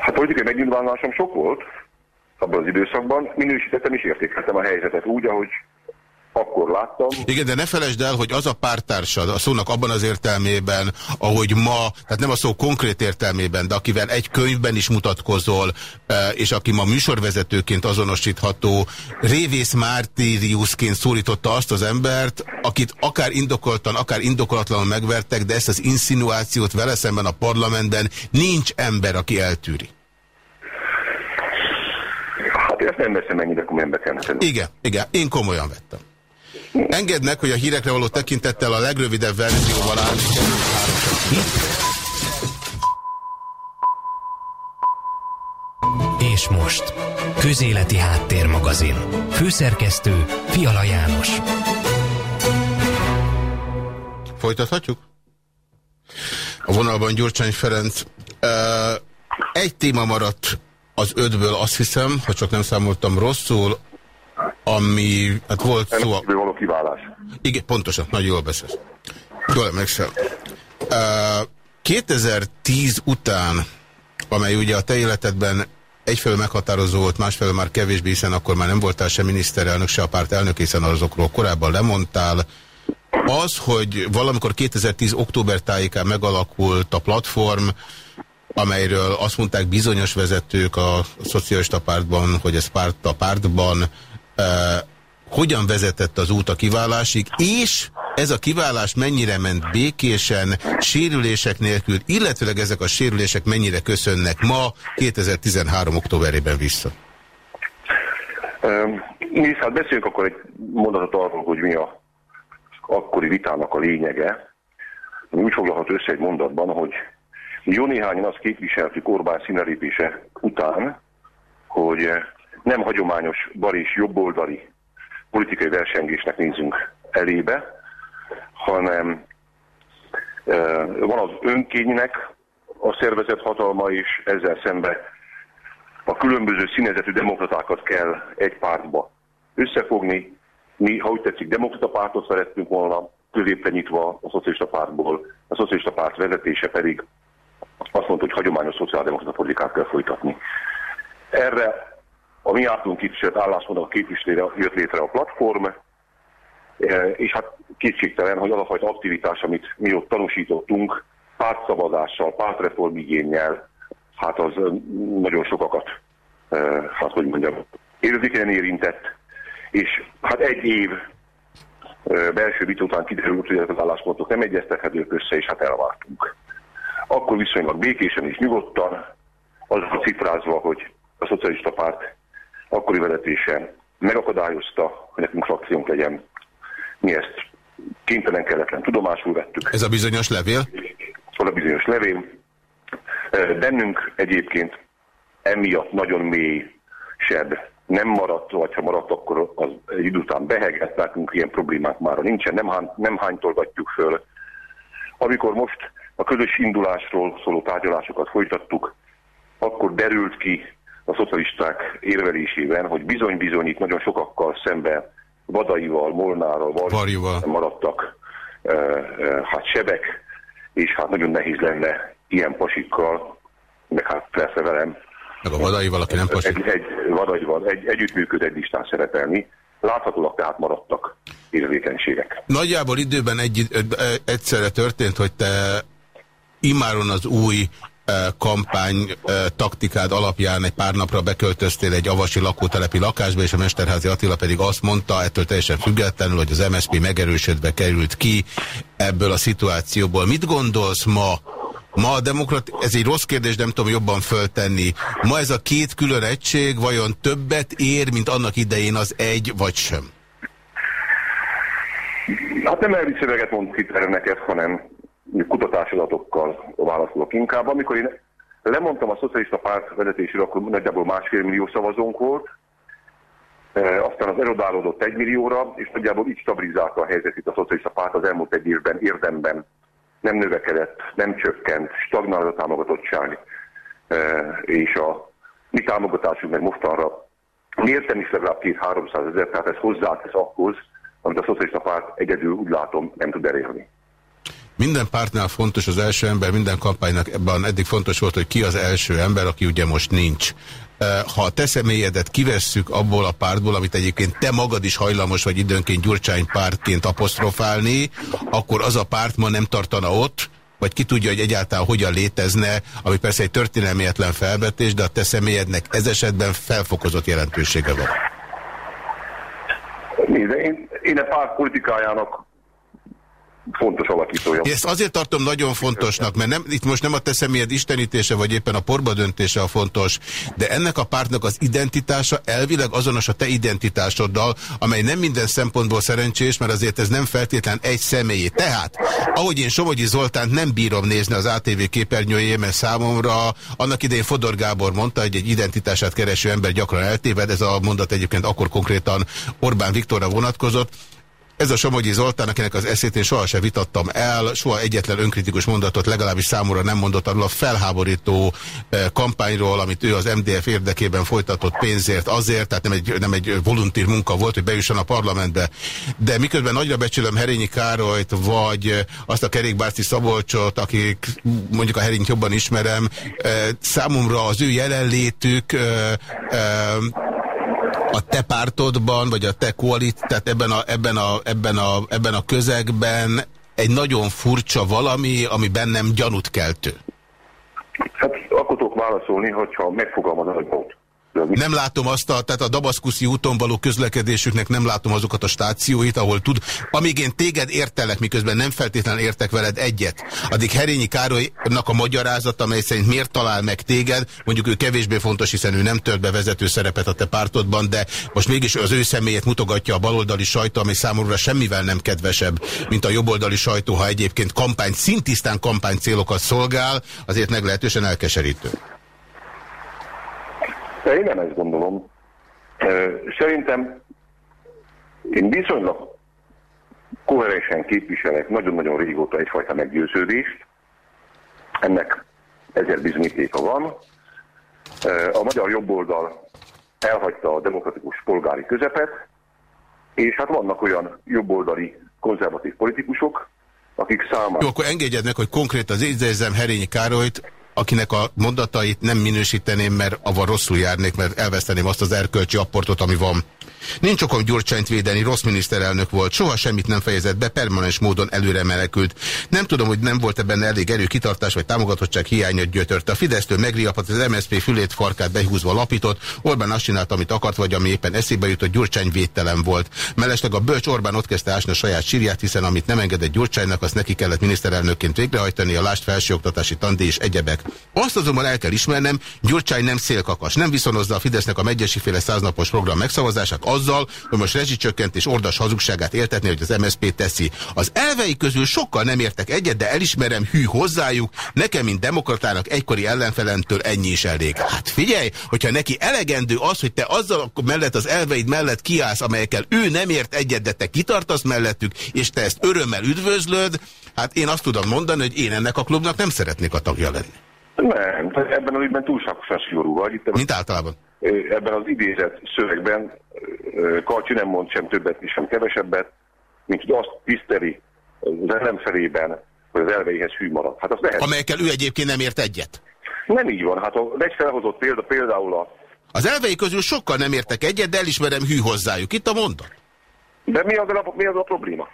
Hát politikai megnyilvánulásom sok volt abban az időszakban. Minősítettem és értékeltem a helyzetet úgy, ahogy akkor láttam. Igen, de ne felejtsd el, hogy az a pártársad, a szónak abban az értelmében, ahogy ma, tehát nem a szó konkrét értelmében, de akivel egy könyvben is mutatkozol, e, és aki ma műsorvezetőként azonosítható, Révész Mártíriuszként szólította azt az embert, akit akár indokoltan, akár indokolatlanul megvertek, de ezt az insinuációt vele szemben a parlamentben nincs ember, aki eltűri. Hát ezt nem veszem ennyire komolyan be tenni. Igen, igen, én komolyan vettem. Engedd meg, hogy a hírekre való tekintettel a legrövidebb verzióval állni És most, Közéleti Háttérmagazin. Főszerkesztő Fiala János. Folytathatjuk? A vonalban Gyurcsány Ferenc. Egy téma maradt az ötből, azt hiszem, ha csak nem számoltam rosszul, ami, hát volt szó... A... való kiválás. Igen, pontosan, nagyon jól beszélsz. Jól emlékszem. Uh, 2010 után, amely ugye a te életedben egyfelől meghatározó volt, másfelől már kevésbé, hiszen akkor már nem voltál se miniszterelnök, se a párt elnök, hiszen azokról korábban lemondtál. Az, hogy valamikor 2010 október tájékán megalakult a platform, amelyről azt mondták bizonyos vezetők a szocialista pártban, hogy ez párt a pártban hogyan vezetett az út a kiválásig, és ez a kiválás mennyire ment békésen, sérülések nélkül, illetőleg ezek a sérülések mennyire köszönnek ma, 2013. októberében vissza? Nézd, hát beszéljünk akkor egy mondatot arról, hogy mi a akkori vitának a lényege. Úgy foglalhat össze egy mondatban, hogy jó néhányan azt képviseltük Orbán színelépése után, hogy nem hagyományos bal és jobboldali politikai versengésnek nézünk elébe, hanem van az önkénynek a szervezet hatalma, és ezzel szembe a különböző színezetű demokratákat kell egy pártba összefogni. Mi, ha úgy tetszik, demokrata pártot szerettünk volna, középre nyitva a szocialista pártból, a szocialista párt vezetése pedig azt mondta, hogy hagyományos szociáldemokrata politikát kell folytatni. Erre a mi általunk képviselt álláspontnak a képviselőre jött létre a platform, e, és hát kétségtelen, hogy az a fajta aktivitás, amit mi ott tanúsítottunk, pártszavazással, pártreformigényel, hát az nagyon sokakat, e, hát hogy mondjam, érzékenyen érintett, és hát egy év e, belső vita után kiderült, hogy ezek az álláspontok nem egyeztethetők össze, és hát elvártunk. Akkor viszonylag békésen és nyugodtan, a cifrázva, hogy a szocialista párt akkori vezetése megakadályozta, hogy nekünk frakciónk legyen. Mi ezt kénytelen kelletlen tudomásul vettük. Ez a bizonyos levél? Az a bizonyos levél. Bennünk egyébként emiatt nagyon mély seb nem maradt, vagy ha maradt, akkor az egy idő után behegett, nekünk ilyen problémák már nincsen, nem, hány, nem hánytolgatjuk föl. Amikor most a közös indulásról szóló tárgyalásokat folytattuk, akkor derült ki a szocialisták érvelésében, hogy bizony-bizony itt nagyon sokakkal szembe vadaival, molnárral, varjúval maradtak e, e, hát sebek, és hát nagyon nehéz lenne ilyen pasikkal, meg hát persze velem, meg a vadaival, aki nem pasik. Egy, egy vadaival, egy, együttműködő egy listán szerepelni. Láthatólag tehát maradtak érzékenységek. Nagyjából időben egy, egyszerre történt, hogy te imáron az új kampány taktikád alapján egy pár napra beköltöztél egy avasi lakótelepi lakásba, és a Mesterházi Attila pedig azt mondta, ettől teljesen függetlenül, hogy az MSZP megerősödve került ki ebből a szituációból. Mit gondolsz ma Ma a demokrat, ez egy rossz kérdés, nem tudom jobban föltenni. Ma ez a két külön egység vajon többet ér, mint annak idején az egy, vagy sem? Hát nem elvi szöveget mond ki neked, hanem kutatásadatokkal válaszolok inkább. Amikor én lemondtam a szocialista párt vezetésére, akkor nagyjából másfél millió szavazónk volt, e, aztán az erodálódott egy millióra, és nagyjából így stabilizálta a helyzetét a szocialista párt az elmúlt egy évben érdemben nem növekedett, nem csökkent, stagnál a támogatottság, e, és a mi támogatásunk meg mostanra mérten is legalább két 300 ezer, tehát ez hozzátesz ahhoz, amit a szocialista párt egyedül úgy látom nem tud elérni. Minden pártnál fontos az első ember, minden kampánynak ebben eddig fontos volt, hogy ki az első ember, aki ugye most nincs. Ha a te személyedet kivesszük abból a pártból, amit egyébként te magad is hajlamos vagy időnként Gyurcsány pártként apostrofálni, akkor az a párt ma nem tartana ott, vagy ki tudja, hogy egyáltalán hogyan létezne, ami persze egy történelmietlen felvetés, de a te személyednek ez esetben felfokozott jelentősége van. Nézd, én, én a párt politikájának fontos alakítója. Ezt azért tartom nagyon fontosnak, mert nem, itt most nem a te személyed istenítése, vagy éppen a porba döntése a fontos, de ennek a pártnak az identitása elvileg azonos a te identitásoddal, amely nem minden szempontból szerencsés, mert azért ez nem feltétlen egy személyé. Tehát, ahogy én Somogyi Zoltánt nem bírom nézni az ATV képernyőjén, mert számomra annak idején Fodor Gábor mondta, hogy egy identitását kereső ember gyakran eltéved, ez a mondat egyébként akkor konkrétan Orbán Viktorra vonatkozott, ez a Somogyi Zoltán, akinek az eszét én sohasem vitattam el, soha egyetlen önkritikus mondatot legalábbis számomra nem mondott arról a felháborító eh, kampányról, amit ő az MDF érdekében folytatott pénzért azért, tehát nem egy, nem egy voluntír munka volt, hogy bejusson a parlamentbe. De miközben nagyra becsülöm Herényi Károlyt, vagy azt a kerékbárci Szabolcsot, akik mondjuk a Herényt jobban ismerem, eh, számomra az ő jelenlétük eh, a te pártodban, vagy a te koalit, tehát ebben a, ebben, a, ebben, a, ebben a közegben egy nagyon furcsa valami, ami bennem gyanút keltő? Hát akkor tudok válaszolni, hogyha megfogalmazom, hogy volt. Nem látom azt a, tehát a Dabaszkuszi úton való közlekedésüknek nem látom azokat a stációit, ahol tud, amíg én téged értelek, miközben nem feltétlenül értek veled egyet, addig Herényi Károlynak a magyarázat, amely szerint miért talál meg téged, mondjuk ő kevésbé fontos, hiszen ő nem tölt be vezető szerepet a te pártodban, de most mégis az ő személyét mutogatja a baloldali sajtó, ami számomra semmivel nem kedvesebb, mint a jobboldali sajtó, ha egyébként kampány, szintisztán kampány célokat szolgál, azért meglehetősen elkeserítő. Én nem ezt gondolom. Szerintem én viszonylag koherensen képviselek nagyon-nagyon régóta egyfajta meggyőződést. Ennek ezer bizonyítéka van. A magyar jobboldal elhagyta a demokratikus polgári közepet, és hát vannak olyan jobboldali konzervatív politikusok, akik számára... Jó, akkor engedjed meg, hogy konkrét az idézem Herényi Károlyt, akinek a mondatait nem minősíteném, mert avval rosszul járnék, mert elveszteném azt az erkölcsi apportot, ami van. Nincs okom Gyurcsányt védeni, rossz miniszterelnök volt, soha semmit nem fejezett be, permanens módon előre menekült. Nem tudom, hogy nem volt ebben elég erő kitartás vagy támogatottság hiánya gyötört. A Fidesztől megriapadt, az MSZP fülét farkát behúzva lapított, Orbán azt csinált, amit akart, vagy ami éppen eszébe jutott, Gyurcsány védtelen volt. Mellesleg a bölcs Orbán ott kezdte ásni a saját sírját, hiszen amit nem engedett Gyurcsánynak, azt neki kellett miniszterelnökként végrehajtani, a lást felsőoktatási tandé és egyebek. Azt azonban el kell ismernem, Gyurcsány nem szélkakas, nem viszonozza a Fidesznek a megyesi féle száznapos program megszavazását, azzal, hogy most rezsicsökkentés ordas hazugságát éltetni, hogy az MSZP teszi. Az elvei közül sokkal nem értek egyet, de elismerem hű hozzájuk, nekem, mint demokratának egykori ellenfelentől ennyi is elég. Hát figyelj, hogyha neki elegendő az, hogy te azzal mellett az elveid mellett kiállsz, amelyekkel ő nem ért egyet, de te kitartasz mellettük, és te ezt örömmel üdvözlöd, hát én azt tudom mondani, hogy én ennek a klubnak nem szeretnék a tagja lenni. Nem, ebben az ügyben túlságosan szigorú vagy. Itt Mint általában. Ebben az idézett szövegben Karcsi nem mond sem többet, sem kevesebbet, mint hogy azt tiszteli az ellenfelében, hogy az elveihez hű marad. Hát az lehet. Amelyekkel ő egyébként nem ért egyet. Nem így van. Hát a legfelhozott példa például a... Az elvei közül sokkal nem értek egyet, de elismerem hű hozzájuk. Itt a mondat. De mi az a, mi az a probléma?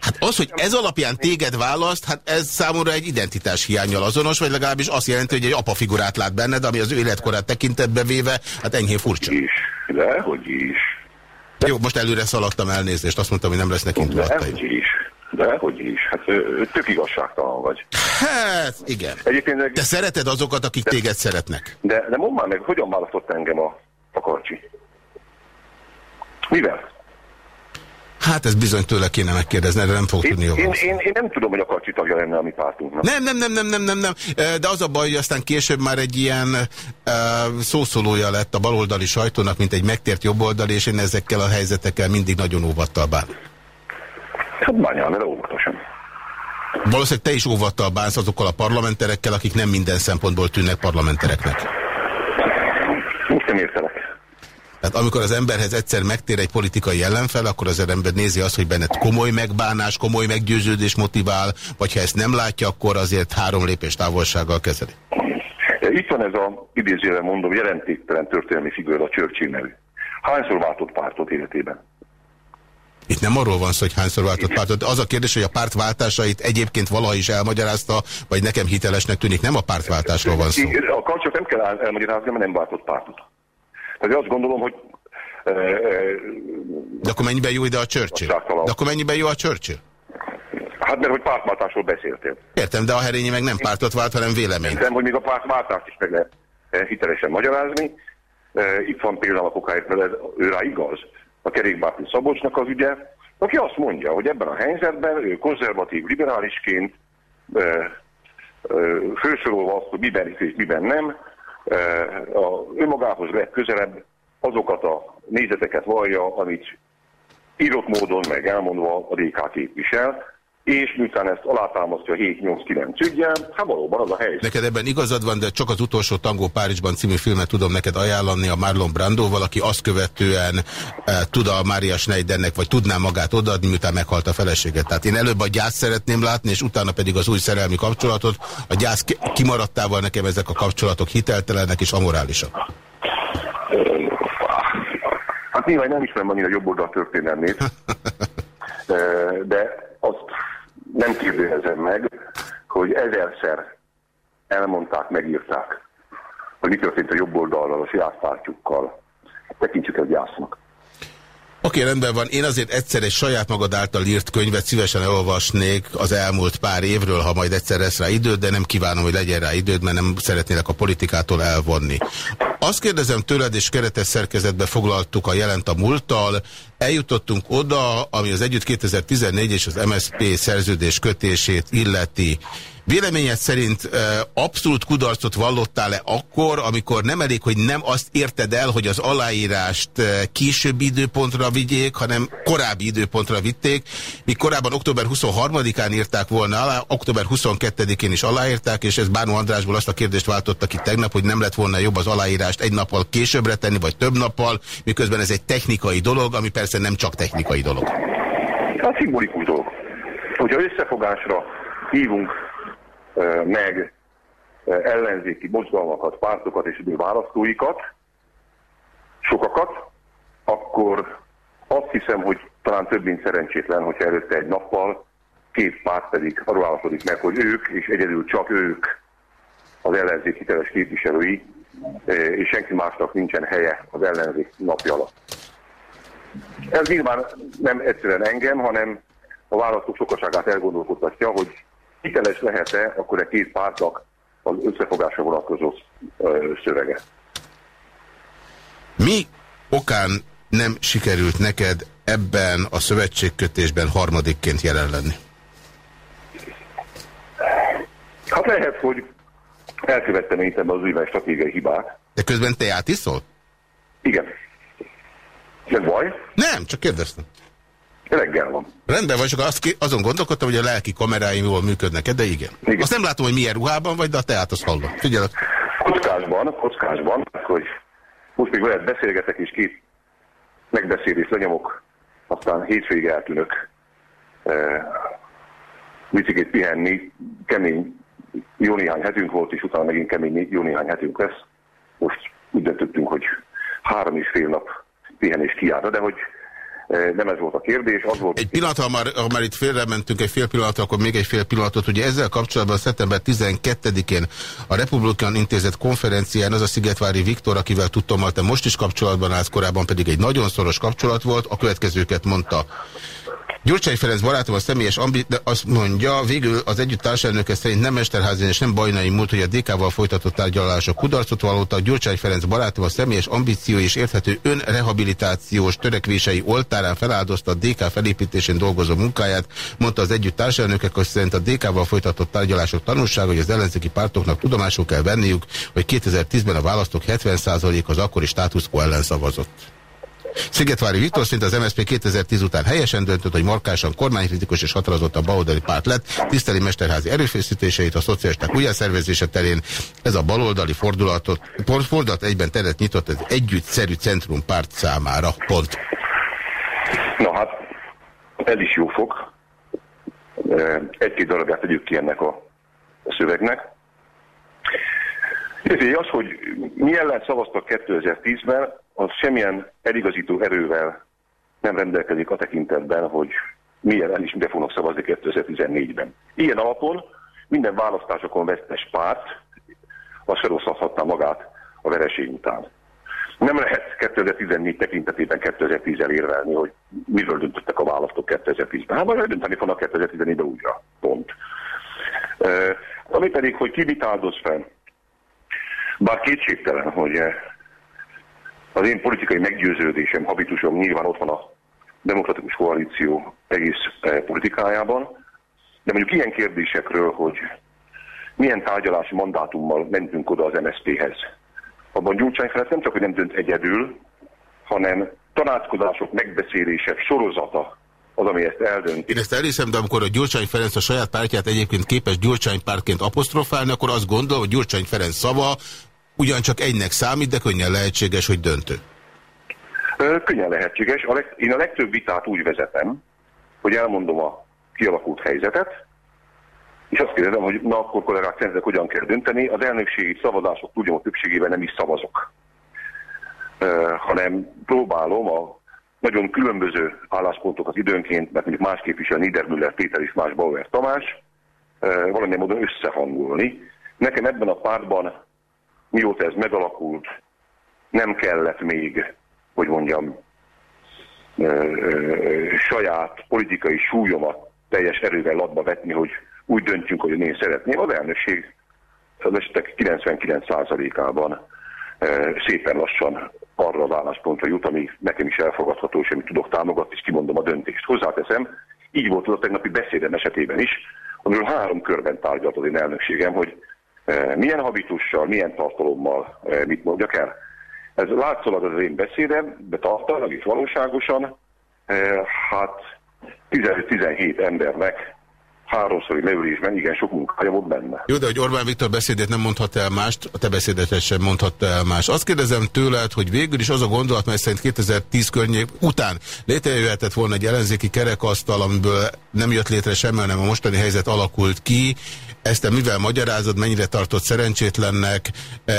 Hát az, hogy ez alapján téged választ, hát ez számomra egy identitás hiányjal azonos, vagy legalábbis azt jelenti, hogy egy apa figurát lát benned, ami az ő életkorát tekintetbe véve, hát enyhén furcsa. Is, de hogy is. De... Jó, most előre szaladtam elnézést, azt mondtam, hogy nem lesznek indulataim. De is. De hogy is, hát tök igazságtalan vagy. Hát, igen. Egyébként Te szereted azokat, akik de, téged szeretnek. De, de mondd már meg, hogyan választott engem a, a karcsi? Mivel? Hát ez bizony tőle kéne megkérdezni, de nem fog tudni én, én, én nem tudom, hogy a karcsi tagja lenne a mi pártunknak. Nem, nem, nem, nem, nem, nem, nem. De az a baj, hogy aztán később már egy ilyen uh, szószólója lett a baloldali sajtónak, mint egy megtért jobboldali, és én ezekkel a helyzetekkel mindig nagyon óvattal bán. Hát bányál, de óvatosan. Valószínűleg te is óvattal bánsz azokkal a parlamenterekkel, akik nem minden szempontból tűnnek parlamentereknek. Most nem értelek. Tehát amikor az emberhez egyszer megtér egy politikai ellenfel, akkor az ember nézi azt, hogy benned komoly megbánás, komoly meggyőződés motivál, vagy ha ezt nem látja, akkor azért három lépés távolsággal kezeli. Itt van ez a, idézőre mondom, jelentéktelen történelmi figura, a Churchill nevű. Hányszor váltott pártot életében? Itt nem arról van szó, hogy hányszor váltott pártot. Az a kérdés, hogy a pártváltásait egyébként valaha is elmagyarázta, vagy nekem hitelesnek tűnik. Nem a pártváltásról van szó. A kapcsolat nem kell elmagyarázni, mert nem váltott pártot. Tehát azt gondolom, hogy... E, e, De akkor mennyiben jó ide a Churchill? De akkor mennyiben jó a Churchill? Hát mert hogy pártváltásról beszéltél. Értem, de a Herényi meg nem pártot vált, hanem vélemény. Értem, hogy még a pártváltást is meg lehet hitelesen magyarázni. Itt van például a kokáért, mert ő rá igaz. A kerékbáti Szabocsnak az ügye, aki azt mondja, hogy ebben a helyzetben ő konzervatív liberálisként fősorolva azt, hogy miben és miben nem, a önmagához legközelebb azokat a nézeteket vallja, amit írott módon meg elmondva a DK képvisel, és miután ezt alátámasztja 7-8-9 ügyel, hát valóban az a helyzet. Neked ebben igazad van, de csak az utolsó Tangó Párizsban című filmet tudom neked ajánlani a Marlon Brandóval, aki azt követően e, tud a Mária Schneidernek, vagy tudná magát odaadni, miután meghalt a feleséget. Tehát én előbb a gyász szeretném látni, és utána pedig az új szerelmi kapcsolatot. A gyász kimaradtával nekem ezek a kapcsolatok hiteltelenek és amorálisak. Hát nyilván nem ismerem annyira jobb oldal történelmét, de azt nem kérdezem meg, hogy ezerszer elmondták, megírták, hogy mi történt a jobb oldallal, a saját pártjukkal. Tekintsük egy gyásznak. Oké, okay, rendben van. Én azért egyszer egy saját magad által írt könyvet szívesen elolvasnék az elmúlt pár évről, ha majd egyszer lesz rá időd, de nem kívánom, hogy legyen rá időd, mert nem szeretnélek a politikától elvonni. Azt kérdezem tőled, és keretes szerkezetbe foglaltuk a jelent a múlttal, eljutottunk oda, ami az Együtt 2014 és az MSP szerződés kötését illeti. Véleményed szerint abszolút kudarcot vallottál-e akkor, amikor nem elég, hogy nem azt érted el, hogy az aláírást későbbi időpontra vigyék, hanem korábbi időpontra vitték, míg korábban október 23-án írták volna alá, október 22-én is aláírták, és ez Bánó Andrásból azt a kérdést váltotta ki tegnap, hogy nem lett volna jobb az aláírást egy nappal későbbre tenni, vagy több nappal, miközben ez egy technikai dolog, ami persze nem csak technikai dolog. A szimbolikus dolog. Hogyha összefogásra hívunk meg ellenzéki mozgalmakat, pártokat és választóikat, sokakat, akkor azt hiszem, hogy talán több mint szerencsétlen, hogyha előtte egy nappal két párt pedig arról állapodik meg, hogy ők, és egyedül csak ők az ellenzék hiteles képviselői, és senki másnak nincsen helye az ellenzék napja alatt. Ez nyilván nem egyszerűen engem, hanem a választók sokaságát elgondolkodtatja, hogy hiteles lehet-e akkor egy két pártnak az összefogásra vonatkozó szövege. Mi okán nem sikerült neked ebben a szövetségkötésben harmadikként jelen lenni? Hát lehet, hogy elkövettem én az újra stratégiai hibát. De közben te játiszol? Igen. Ez baj? Nem, csak kérdeztem. Reggel van. Rendben vagy, csak azt, azon gondolkodtam, hogy a lelki kameráim jól működnek -e, de igen. igen. Azt nem látom, hogy milyen ruhában vagy, de a teát azt hallom. Figyelek. Kockásban, kockásban, hogy most még veled beszélgetek, és két megbeszélést lenyomok, aztán hétvégig eltűnök bicikét pihenni, kemény jó néhány hetünk volt, és utána megint kemény jó néhány hetünk lesz. Most úgy döntöttünk, hogy három és fél nap pihenés kiállna, de hogy e, nem ez volt a kérdés. Az volt egy pillanat, ha már, ha már itt félrementünk egy fél pillanat, akkor még egy fél pillanatot. Ugye ezzel kapcsolatban szeptember 12-én a Republikán Intézet konferencián az a Szigetvári Viktor, akivel tudtam, te most is kapcsolatban állsz, korábban pedig egy nagyon szoros kapcsolat volt, a következőket mondta. Gyurcsány Ferenc barátom a személyes ambit, de azt mondja, végül az együtt társadalmöke szerint nem Mesterházén és nem Bajnai múlt, hogy a DK-val folytatott tárgyalások kudarcot vallottak. Gyurcsány Ferenc barátom a személyes ambíció és érthető önrehabilitációs törekvései oltárán feláldozta a DK felépítésén dolgozó munkáját, mondta az együtt társadalmöke, hogy szerint a DK-val folytatott tárgyalások tanulsága, hogy az ellenzéki pártoknak tudomásul kell venniük, hogy 2010-ben a választók 70% az akkori státuszko ellen szavazott. Szigetvári Viktor szint az MSZP 2010 után helyesen döntött, hogy markásan kormánykritikus és határozott a baloldali párt lett, tiszteli Mesterházi erőfeszítéseit a szociálisták újjászervezése terén. Ez a baloldali fordulatot, fordulat egyben teret nyitott az együttszerű centrum párt számára. Pont. Na hát, ez is jó fog. Egy-két darabját tegyük ki ennek a szövegnek. Ezért az, hogy mi ellen szavaztak 2010-ben, az semmilyen eligazító erővel nem rendelkezik a tekintetben, hogy milyen el is mire fognak szavazni 2014-ben. Ilyen alapon minden választásokon vesztes párt az feloszthatná magát a vereség után. Nem lehet 2014 tekintetében 2010-el érvelni, hogy miről döntöttek a választók 2010-ben. Hát majd dönteni fognak 2014-ben újra. Pont. Uh, ami pedig, hogy ki mit áldoz fel. Bár kétségtelen, hogy az én politikai meggyőződésem, habitusom nyilván ott van a demokratikus koalíció egész eh, politikájában, de mondjuk ilyen kérdésekről, hogy milyen tárgyalási mandátummal mentünk oda az MSZP-hez. Abban Gyurcsány Ferenc nem csak, hogy nem dönt egyedül, hanem tanácskozások, megbeszélések sorozata az, ami ezt eldönt. Én ezt elhiszem, de amikor a Gyurcsány Ferenc a saját pártját egyébként képes Gyurcsány pártként apostrofálni, akkor azt gondol, hogy Gyurcsány Ferenc szava Ugyancsak egynek számít, de könnyen lehetséges, hogy döntő. Könnyen lehetséges. A leg, én a legtöbb vitát úgy vezetem, hogy elmondom a kialakult helyzetet, és azt kérdezem, hogy na akkor kollégák szerintek hogyan kell dönteni. Az elnökségi szavazások tudjam, a többségében nem is szavazok, uh, hanem próbálom a nagyon különböző álláspontokat időnként, mert mondjuk más képvisel Niedermüller Péter és más Bauer Tamás, valamilyen módon összehangolni. Nekem ebben a pártban mióta ez megalakult, nem kellett még, hogy mondjam, ö, ö, saját politikai súlyomat teljes erővel latba vetni, hogy úgy döntjünk, hogy én szeretném. Az elnökség az esetek 99%-ában szépen lassan arra az álláspontra jut, ami nekem is elfogadható, és amit tudok támogatni, és kimondom a döntést. Hozzáteszem, így volt az a tegnapi beszédem esetében is, amiről három körben tárgyalt az én elnökségem, hogy milyen habitussal, milyen tartalommal mit mondjak el. Ez látszólag az én beszédem, de tartalmilag is valóságosan, hát 15-17 embernek háromszori leülésben igen sok munkája volt benne. Jó, de hogy Orbán Viktor beszédét nem mondhat el mást, a te beszédet sem mondhatta el más. Azt kérdezem tőled, hogy végül is az a gondolat, mely szerint 2010 környék után létrejöhetett volna egy ellenzéki kerekasztal, amiből nem jött létre semmi, hanem a mostani helyzet alakult ki, ezt te mivel magyarázod, mennyire tartott szerencsétlennek,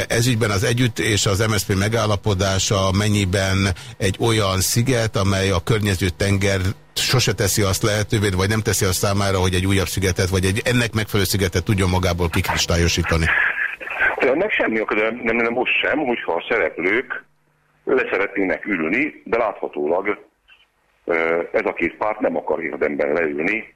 ezügyben az együtt és az MSZP megállapodása mennyiben egy olyan sziget, amely a környező tenger sose teszi azt lehetővé, vagy nem teszi azt számára, hogy egy újabb szigetet, vagy egy ennek megfelelő szigetet tudjon magából kikristályosítani? Ennek semmi akadály, nem, nem, most sem, hogyha a szereplők leszeretnének ülni, de láthatólag ez a két párt nem akar érdemben leülni.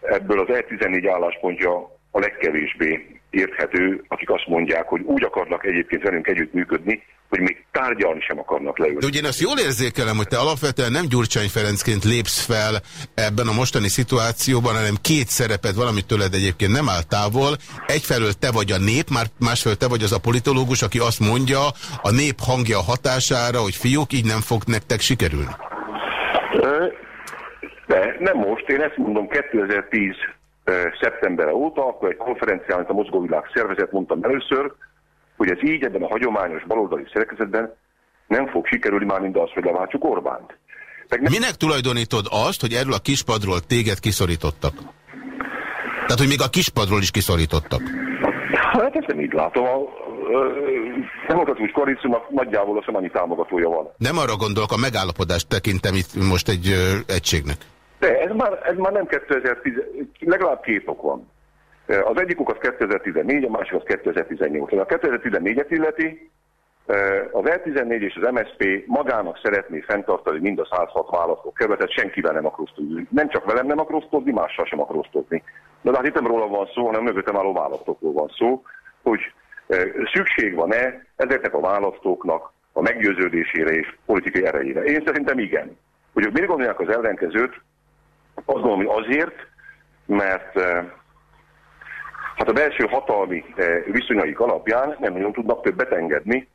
Ebből az E14 álláspontja a legkevésbé érthető, akik azt mondják, hogy úgy akarnak egyébként velünk együttműködni, hogy még tárgyalni sem akarnak leülni. De ugye én azt jól érzékelem, hogy te alapvetően nem Gyurcsány Ferencként lépsz fel ebben a mostani szituációban, hanem két szerepet valamit tőled egyébként nem áll távol. Egyfelől te vagy a nép, már másfelől te vagy az a politológus, aki azt mondja a nép hangja hatására, hogy fiúk, így nem fog nektek sikerülni. De nem most, én ezt mondom 2010 szeptember óta, akkor egy konferencián, amit a Mozgóvilág szervezet mondtam először, hogy ez így ebben a hagyományos baloldali szerkezetben nem fog sikerülni már mind az, hogy leváltsuk Orbánt. nem... Minek tulajdonítod azt, hogy erről a kispadról téged kiszorítottak? Tehát, hogy még a kispadról is kiszorítottak? Hát ezt nem így látom. A, demokratikus koalíciónak nagyjából az annyi támogatója van. Nem arra gondolok, a megállapodást tekintem itt most egy ö, egységnek. De ez már, ez már nem 2010, legalább két ok van. Az egyik ok az 2014, a másik az 2018. A 2014-et illeti, az L14 és az MSP magának szeretné fenntartani mind a 106 választókerületet, senkivel nem akarsz tudni. Nem csak velem nem akarsz tudni, mással sem akarsz tudni. De hát itt nem róla van szó, hanem mögöttem álló választókról van szó, hogy szükség van-e ezeknek a választóknak a meggyőződésére és politikai erejére. Én szerintem igen. Hogy ők miért gondolják az ellenkezőt, azt gondolom, hogy azért, mert hát a belső hatalmi viszonyaik alapján nem nagyon tudnak többet engedni.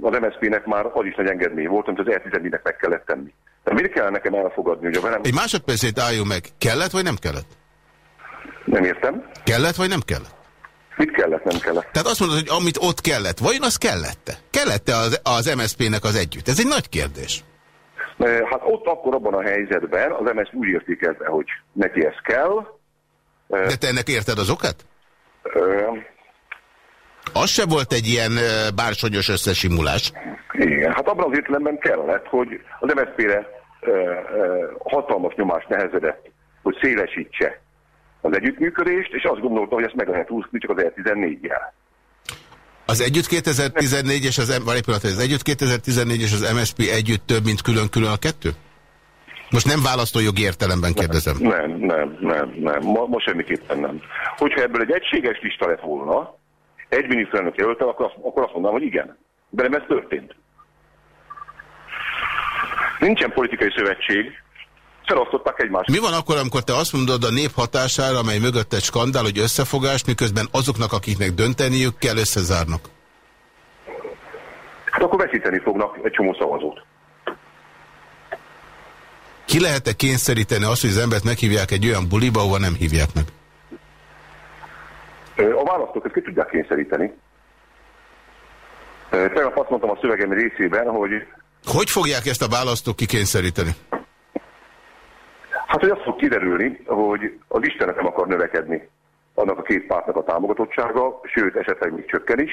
Az MSZP-nek már az is nagy engedmény volt, amit az R14-nek meg kellett tenni. De miért kell nekem elfogadni, hogy a velem... Egy másodpercét álljunk meg. Kellett vagy nem kellett? Nem értem. Kellett vagy nem kellett? Mit kellett, nem kellett? Tehát azt mondod, hogy amit ott kellett, vajon az kellette? Kellette az, az MSZP-nek az együtt? Ez egy nagy kérdés. Hát ott akkor abban a helyzetben az MSZP úgy értékelte, hogy neki ez kell. De te ennek érted az okát? Ö... Az se volt egy ilyen bársonyos összesimulás? Igen, hát abban az értelemben kellett, hogy az MSZP-re hatalmas nyomás nehezedett, hogy szélesítse az együttműködést, és azt gondolta, hogy ezt meg lehet húzni csak az E14-jel. Az együtt 2014 és az, várj pillanat, az együtt 2014 és az MSP együtt több, mint külön-külön a kettő? Most nem választójogi értelemben kérdezem. Nem, nem, nem, nem. Ma, most semmiképpen nem. Hogyha ebből egy egységes lista lett volna, egy miniszterelnök jelöltel, akkor, azt, akkor azt mondanám, hogy igen. De nem ez történt. Nincsen politikai szövetség, felosztották egymást. Mi van akkor, amikor te azt mondod a nép hatására, amely mögött egy skandál, hogy összefogás, miközben azoknak, akiknek dönteniük kell, összezárnak? Hát akkor veszíteni fognak egy csomó szavazót. Ki lehet-e kényszeríteni azt, hogy az embert meghívják egy olyan buliba, ahova nem hívják meg? A választók ezt ki tudják kényszeríteni. Tegnap azt mondtam a szövegem részében, hogy... Hogy fogják ezt a választók kikényszeríteni? Hát, hogy azt fog kiderülni, hogy az Istenek nem akar növekedni annak a két pártnak a támogatottsága, sőt, esetleg még csökken is.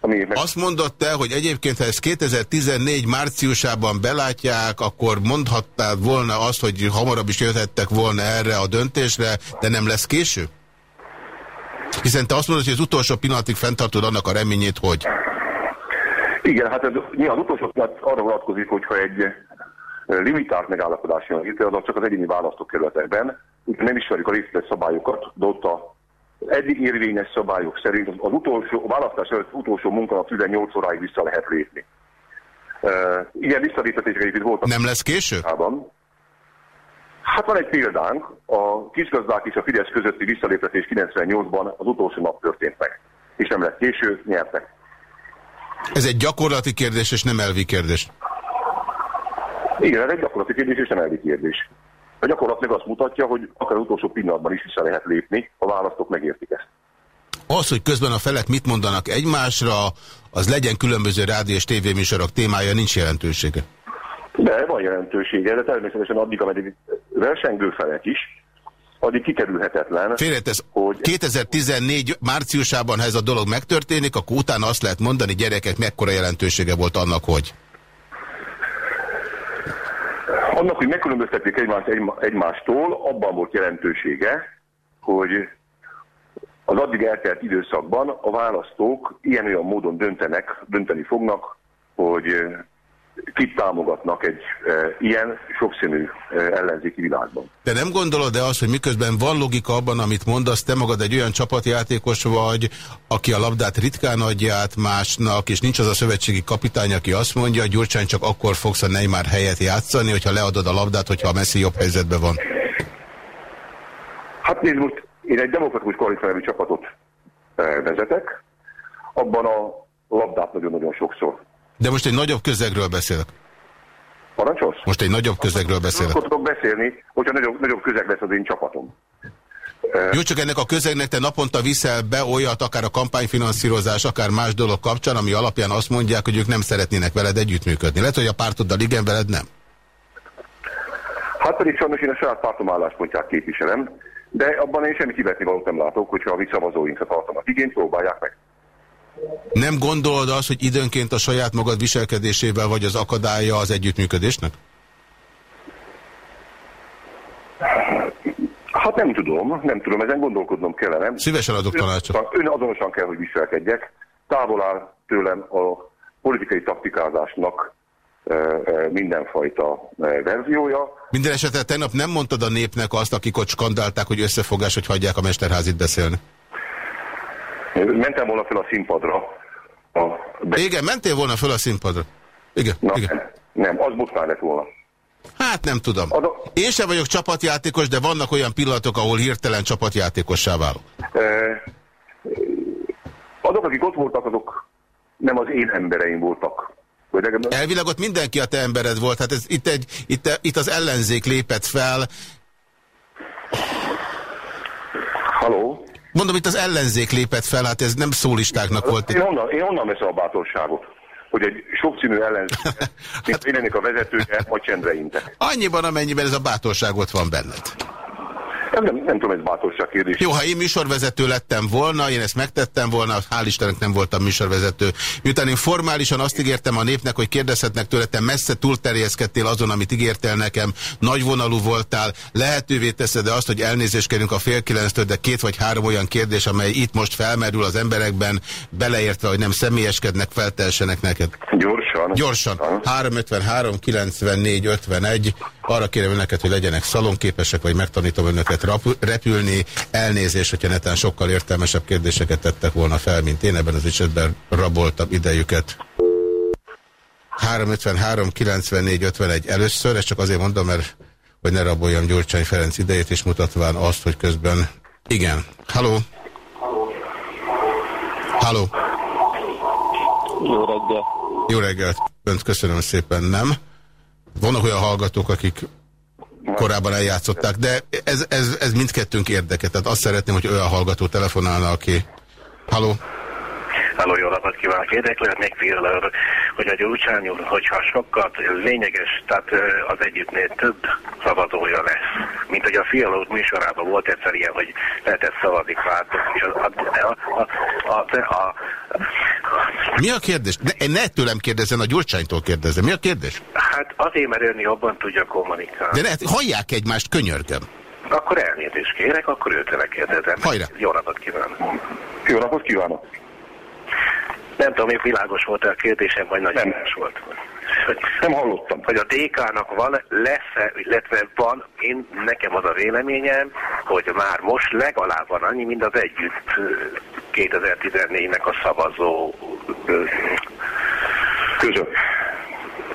Ami meg... Azt mondott te, hogy egyébként, ha ezt 2014 márciusában belátják, akkor mondhattál volna azt, hogy hamarabb is jöhettek volna erre a döntésre, de nem lesz késő? Hiszen te azt mondod, hogy az utolsó pillanatig fenntartod annak a reményét, hogy... Igen, hát ez nyilván az utolsó pillanat arra vonatkozik, hogyha egy limitált megállapodás jön létre, azok csak az egyéni választókerületekben. Nem ismerjük a részletes szabályokat, de ott a eddig érvényes szabályok szerint az utolsó, a választás előtt utolsó munkanap 18 óráig vissza lehet lépni. Uh, ilyen visszaléptetések egyébként voltak. Nem lesz késő? Hát van egy példánk, a kisgazdák és a Fidesz közötti visszaléptetés 98-ban az utolsó nap történt meg. És nem lett késő, nyertek. Ez egy gyakorlati kérdés, és nem elvi kérdés. Igen, ez egy gyakorlati kérdés, és nem elvi kérdés. A gyakorlat meg azt mutatja, hogy akár utolsó pillanatban is vissza lehet lépni, a választók megértik ezt. Az, hogy közben a felek mit mondanak egymásra, az legyen különböző rádió és tévéműsorok témája, nincs jelentősége. De van jelentősége, de természetesen addig, ameddig versengő felek is, addig kikerülhetetlen. Félretesz, hogy 2014 márciusában, ha ez a dolog megtörténik, akkor utána azt lehet mondani, gyerekek, mekkora jelentősége volt annak, hogy... Annak, hogy megkülönböztették egymást egymástól, abban volt jelentősége, hogy az addig eltelt időszakban a választók ilyen-olyan módon döntenek, dönteni fognak, hogy kit támogatnak egy e, ilyen sokszínű e, ellenzéki világban. De nem gondolod-e azt, hogy miközben van logika abban, amit mondasz, te magad egy olyan csapatjátékos vagy, aki a labdát ritkán adja át másnak, és nincs az a szövetségi kapitány, aki azt mondja, hogy Gyurcsány csak akkor fogsz a Neymar helyet játszani, hogyha leadod a labdát, hogyha a Messi jobb helyzetben van. Hát nézd, most én egy demokratikus koalíciói csapatot e, vezetek, abban a labdát nagyon-nagyon sokszor de most egy nagyobb közegről beszélek. Parancsolsz? Most egy nagyobb közegről beszélek. Akkor tudok beszélni, hogyha nagyobb, nagyobb közeg lesz az én csapatom. Jó, csak ennek a közegnek te naponta viszel be olyat, akár a kampányfinanszírozás, akár más dolog kapcsán, ami alapján azt mondják, hogy ők nem szeretnének veled együttműködni. Lehet, hogy a pártoddal igen, veled nem. Hát pedig sajnos én a saját pártom álláspontját képviselem, de abban én semmi kivetni valót nem látok, hogyha a mi szavazóinkra tartanak igényt, próbálják meg. Nem gondolod azt, hogy időnként a saját magad viselkedésével vagy az akadálya az együttműködésnek? Hát nem tudom, nem tudom, ezen gondolkodnom kellene. Szívesen adok tanácsot. Ön azonosan kell, hogy viselkedjek. Távol áll tőlem a politikai taktikázásnak e, e, mindenfajta e, verziója. Minden esetre tegnap nem mondtad a népnek azt, akik ott skandálták, hogy összefogás, hogy hagyják a Mesterházit beszélni. Mentem volna fel a színpadra. A igen, mentél volna fel a színpadra. Igen, Na, igen. Nem, nem, az már lett volna. Hát nem tudom. Én sem vagyok csapatjátékos, de vannak olyan pillanatok, ahol hirtelen csapatjátékossá válok. Azok, akik ott voltak, azok nem az én embereim voltak. Elvileg ott mindenki a te embered volt. Hát ez, itt, egy, itt, itt az ellenzék lépett fel. Haló? Mondom, itt az ellenzék lépett fel, hát ez nem szólistáknak volt. Én onnan, én onnan veszem a bátorságot hogy egy sokszínű ellenzék, mint én ennek a vezetője, a csendre intek. Annyiban, amennyiben ez a bátorság ott van benned. Nem, nem, nem tudom, ez bátorság kérdés. Jó, ha én műsorvezető lettem volna, én ezt megtettem volna, hál' Istennek nem voltam műsorvezető. Miután én formálisan azt ígértem a népnek, hogy kérdezhetnek tőle, te messze túlterjeszkedtél azon, amit ígértél nekem, nagyvonalú voltál, lehetővé teszed de azt, hogy elnézést kérünk a fél kilenctől, de két vagy három olyan kérdés, amely itt most felmerül az emberekben, beleértve, hogy nem személyeskednek, feltessenek neked. Gyorsan. Gyorsan. 353 94 51. Arra kérem önöket, hogy legyenek szalonképesek, vagy megtanítom önöket repülni. Elnézés, hogyha netán sokkal értelmesebb kérdéseket tettek volna fel, mint én ebben az esetben raboltam idejüket. 353 94 51 először, ezt csak azért mondom, mert hogy ne raboljam Gyurcsány Ferenc idejét, és mutatván azt, hogy közben... Igen. Halló? Halló? Jó reggelt. Jó reggelt. Önt köszönöm szépen, nem? Vannak olyan hallgatók, akik korábban eljátszották, de ez, ez, ez mindkettőnk érdeke. Tehát azt szeretném, hogy olyan hallgató telefonálna, aki... Halló? Halló, jó napot kívánok! Érdeklődnék például, hogy a Gyurcsány úr, hogyha sokkal lényeges, tehát az együttnél több szavazója lesz, mint hogy a Fiala úr műsorában volt egyszer ilyen, hogy lehetett szavazni pártok, és a, a, a, a, a, a mi a kérdés? Ne, ne tőlem kérdezzen, a Gyurcsánytól kérdezem. Mi a kérdés? Hát azért, mert önni abban tudja kommunikálni. De ne, hallják egymást, könyörgöm. Akkor elnézést kérek, akkor őtől kérdezem. Hajrá! Jó napot kívánok! Jó napot kívánok! Nem tudom, hogy világos volt a kérdésem, vagy nagy nem. volt. Hogy, nem hallottam. Hogy a DK-nak van, lesz-e, illetve van, én, nekem az a véleményem, hogy már most legalább van annyi, mint az együtt 2014-nek a szavazó között.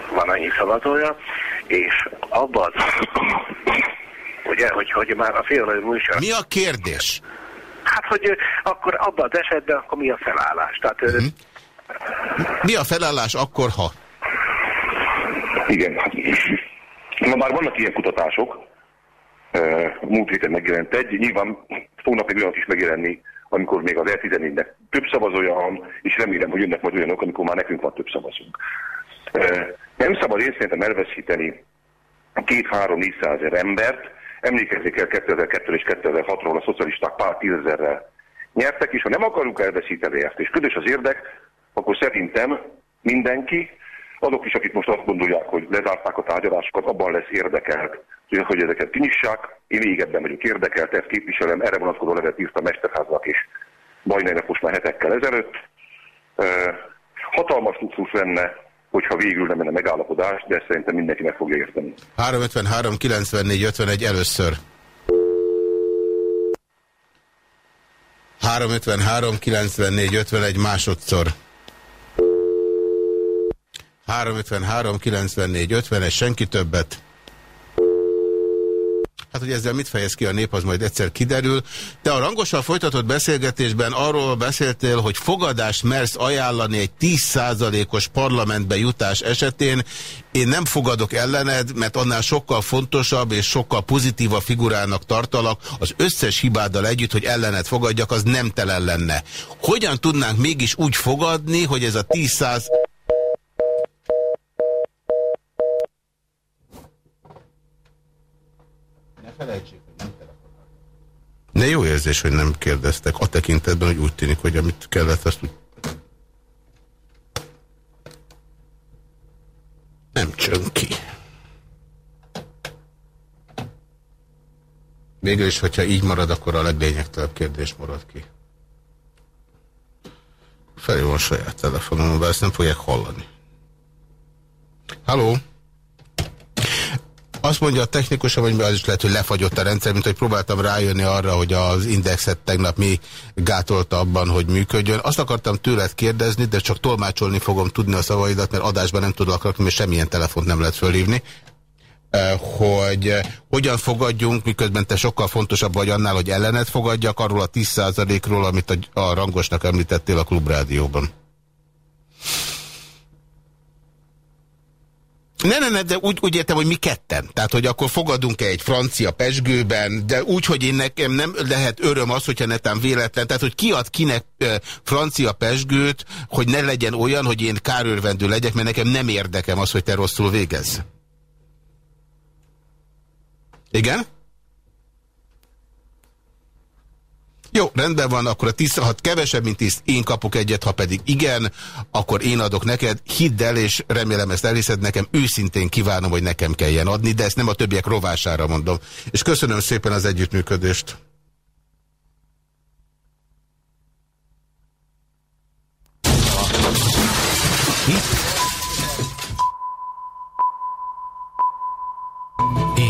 Van annyi szavazója, és abban az, ugye, hogy, hogy már a fél műsor... Mi a kérdés? Hát, hogy akkor abban az esetben, akkor mi a felállás? Tehát, uh -huh. Mi a felállás akkor, ha? Igen. Ma már vannak ilyen kutatások. Múlt héten megjelent egy. Nyilván fognak még olyanok is megjelenni, amikor még az E14-nek több szavazója van, és remélem, hogy jönnek majd olyanok, amikor már nekünk van több szavazunk. Nem szabad én szerintem elveszíteni két-három négyszázer embert. Emlékezzék el 2002 és 2006-ról a szocialisták pár tízezerrel nyertek, és ha nem akarunk elveszíteni ezt, és közös az érdek, akkor szerintem mindenki, azok is, akik most azt gondolják, hogy lezárták a tárgyalásokat, abban lesz érdekelt, hogy ezeket kinyissák. Én még ebben vagyok érdekelt, ezt képviselem, erre vonatkozó levet írt a Mesterháznak és Bajnainak most már hetekkel ezelőtt. Hatalmas luxus lenne, hogyha végül nem lenne megállapodás, de szerintem mindenki meg fogja érteni. 353 94 51 először. 353 94 51 másodszor. 353 94 51 senki többet. Hát, hogy ezzel mit fejez ki a nép, az majd egyszer kiderül. De a rangosan folytatott beszélgetésben arról beszéltél, hogy fogadást mersz ajánlani egy 10%-os parlamentbe jutás esetén. Én nem fogadok ellened, mert annál sokkal fontosabb és sokkal pozitívabb figurának tartalak. Az összes hibáddal együtt, hogy ellened fogadjak, az nem telen lenne. Hogyan tudnánk mégis úgy fogadni, hogy ez a 10 felejtsék, hogy jó érzés, hogy nem kérdeztek. A tekintetben, hogy úgy tűnik, hogy amit kellett, azt úgy... Nem csön ki. Végül is, hogyha így marad, akkor a leglényegtelebb kérdés marad ki. Felül a saját telefonom, de ezt nem fogják hallani. Halló? Azt mondja a technikus, hogy az is lehet, hogy lefagyott a rendszer, mint hogy próbáltam rájönni arra, hogy az indexet tegnap mi gátolta abban, hogy működjön. Azt akartam tőled kérdezni, de csak tolmácsolni fogom tudni a szavaidat, mert adásban nem tudok rakni, mert semmilyen telefont nem lehet fölhívni hogy hogyan fogadjunk, miközben te sokkal fontosabb vagy annál, hogy ellenet fogadjak arról a 10%-ról, amit a, a rangosnak említettél a klubrádióban. Ne, ne, ne, de úgy, úgy értem, hogy mi ketten. Tehát, hogy akkor fogadunk-e egy francia pesgőben, de úgy, hogy én nekem nem lehet öröm az, hogyha netán véletlen. Tehát, hogy kiad kinek francia pesgőt, hogy ne legyen olyan, hogy én kárőrvendő legyek, mert nekem nem érdekem az, hogy te rosszul végez. Igen? Jó, rendben van, akkor a tíz, ha kevesebb, mint tíz, én kapok egyet, ha pedig igen, akkor én adok neked. Hidd el, és remélem ezt elhiszed nekem, őszintén kívánom, hogy nekem kelljen adni, de ezt nem a többiek rovására mondom. És köszönöm szépen az együttműködést.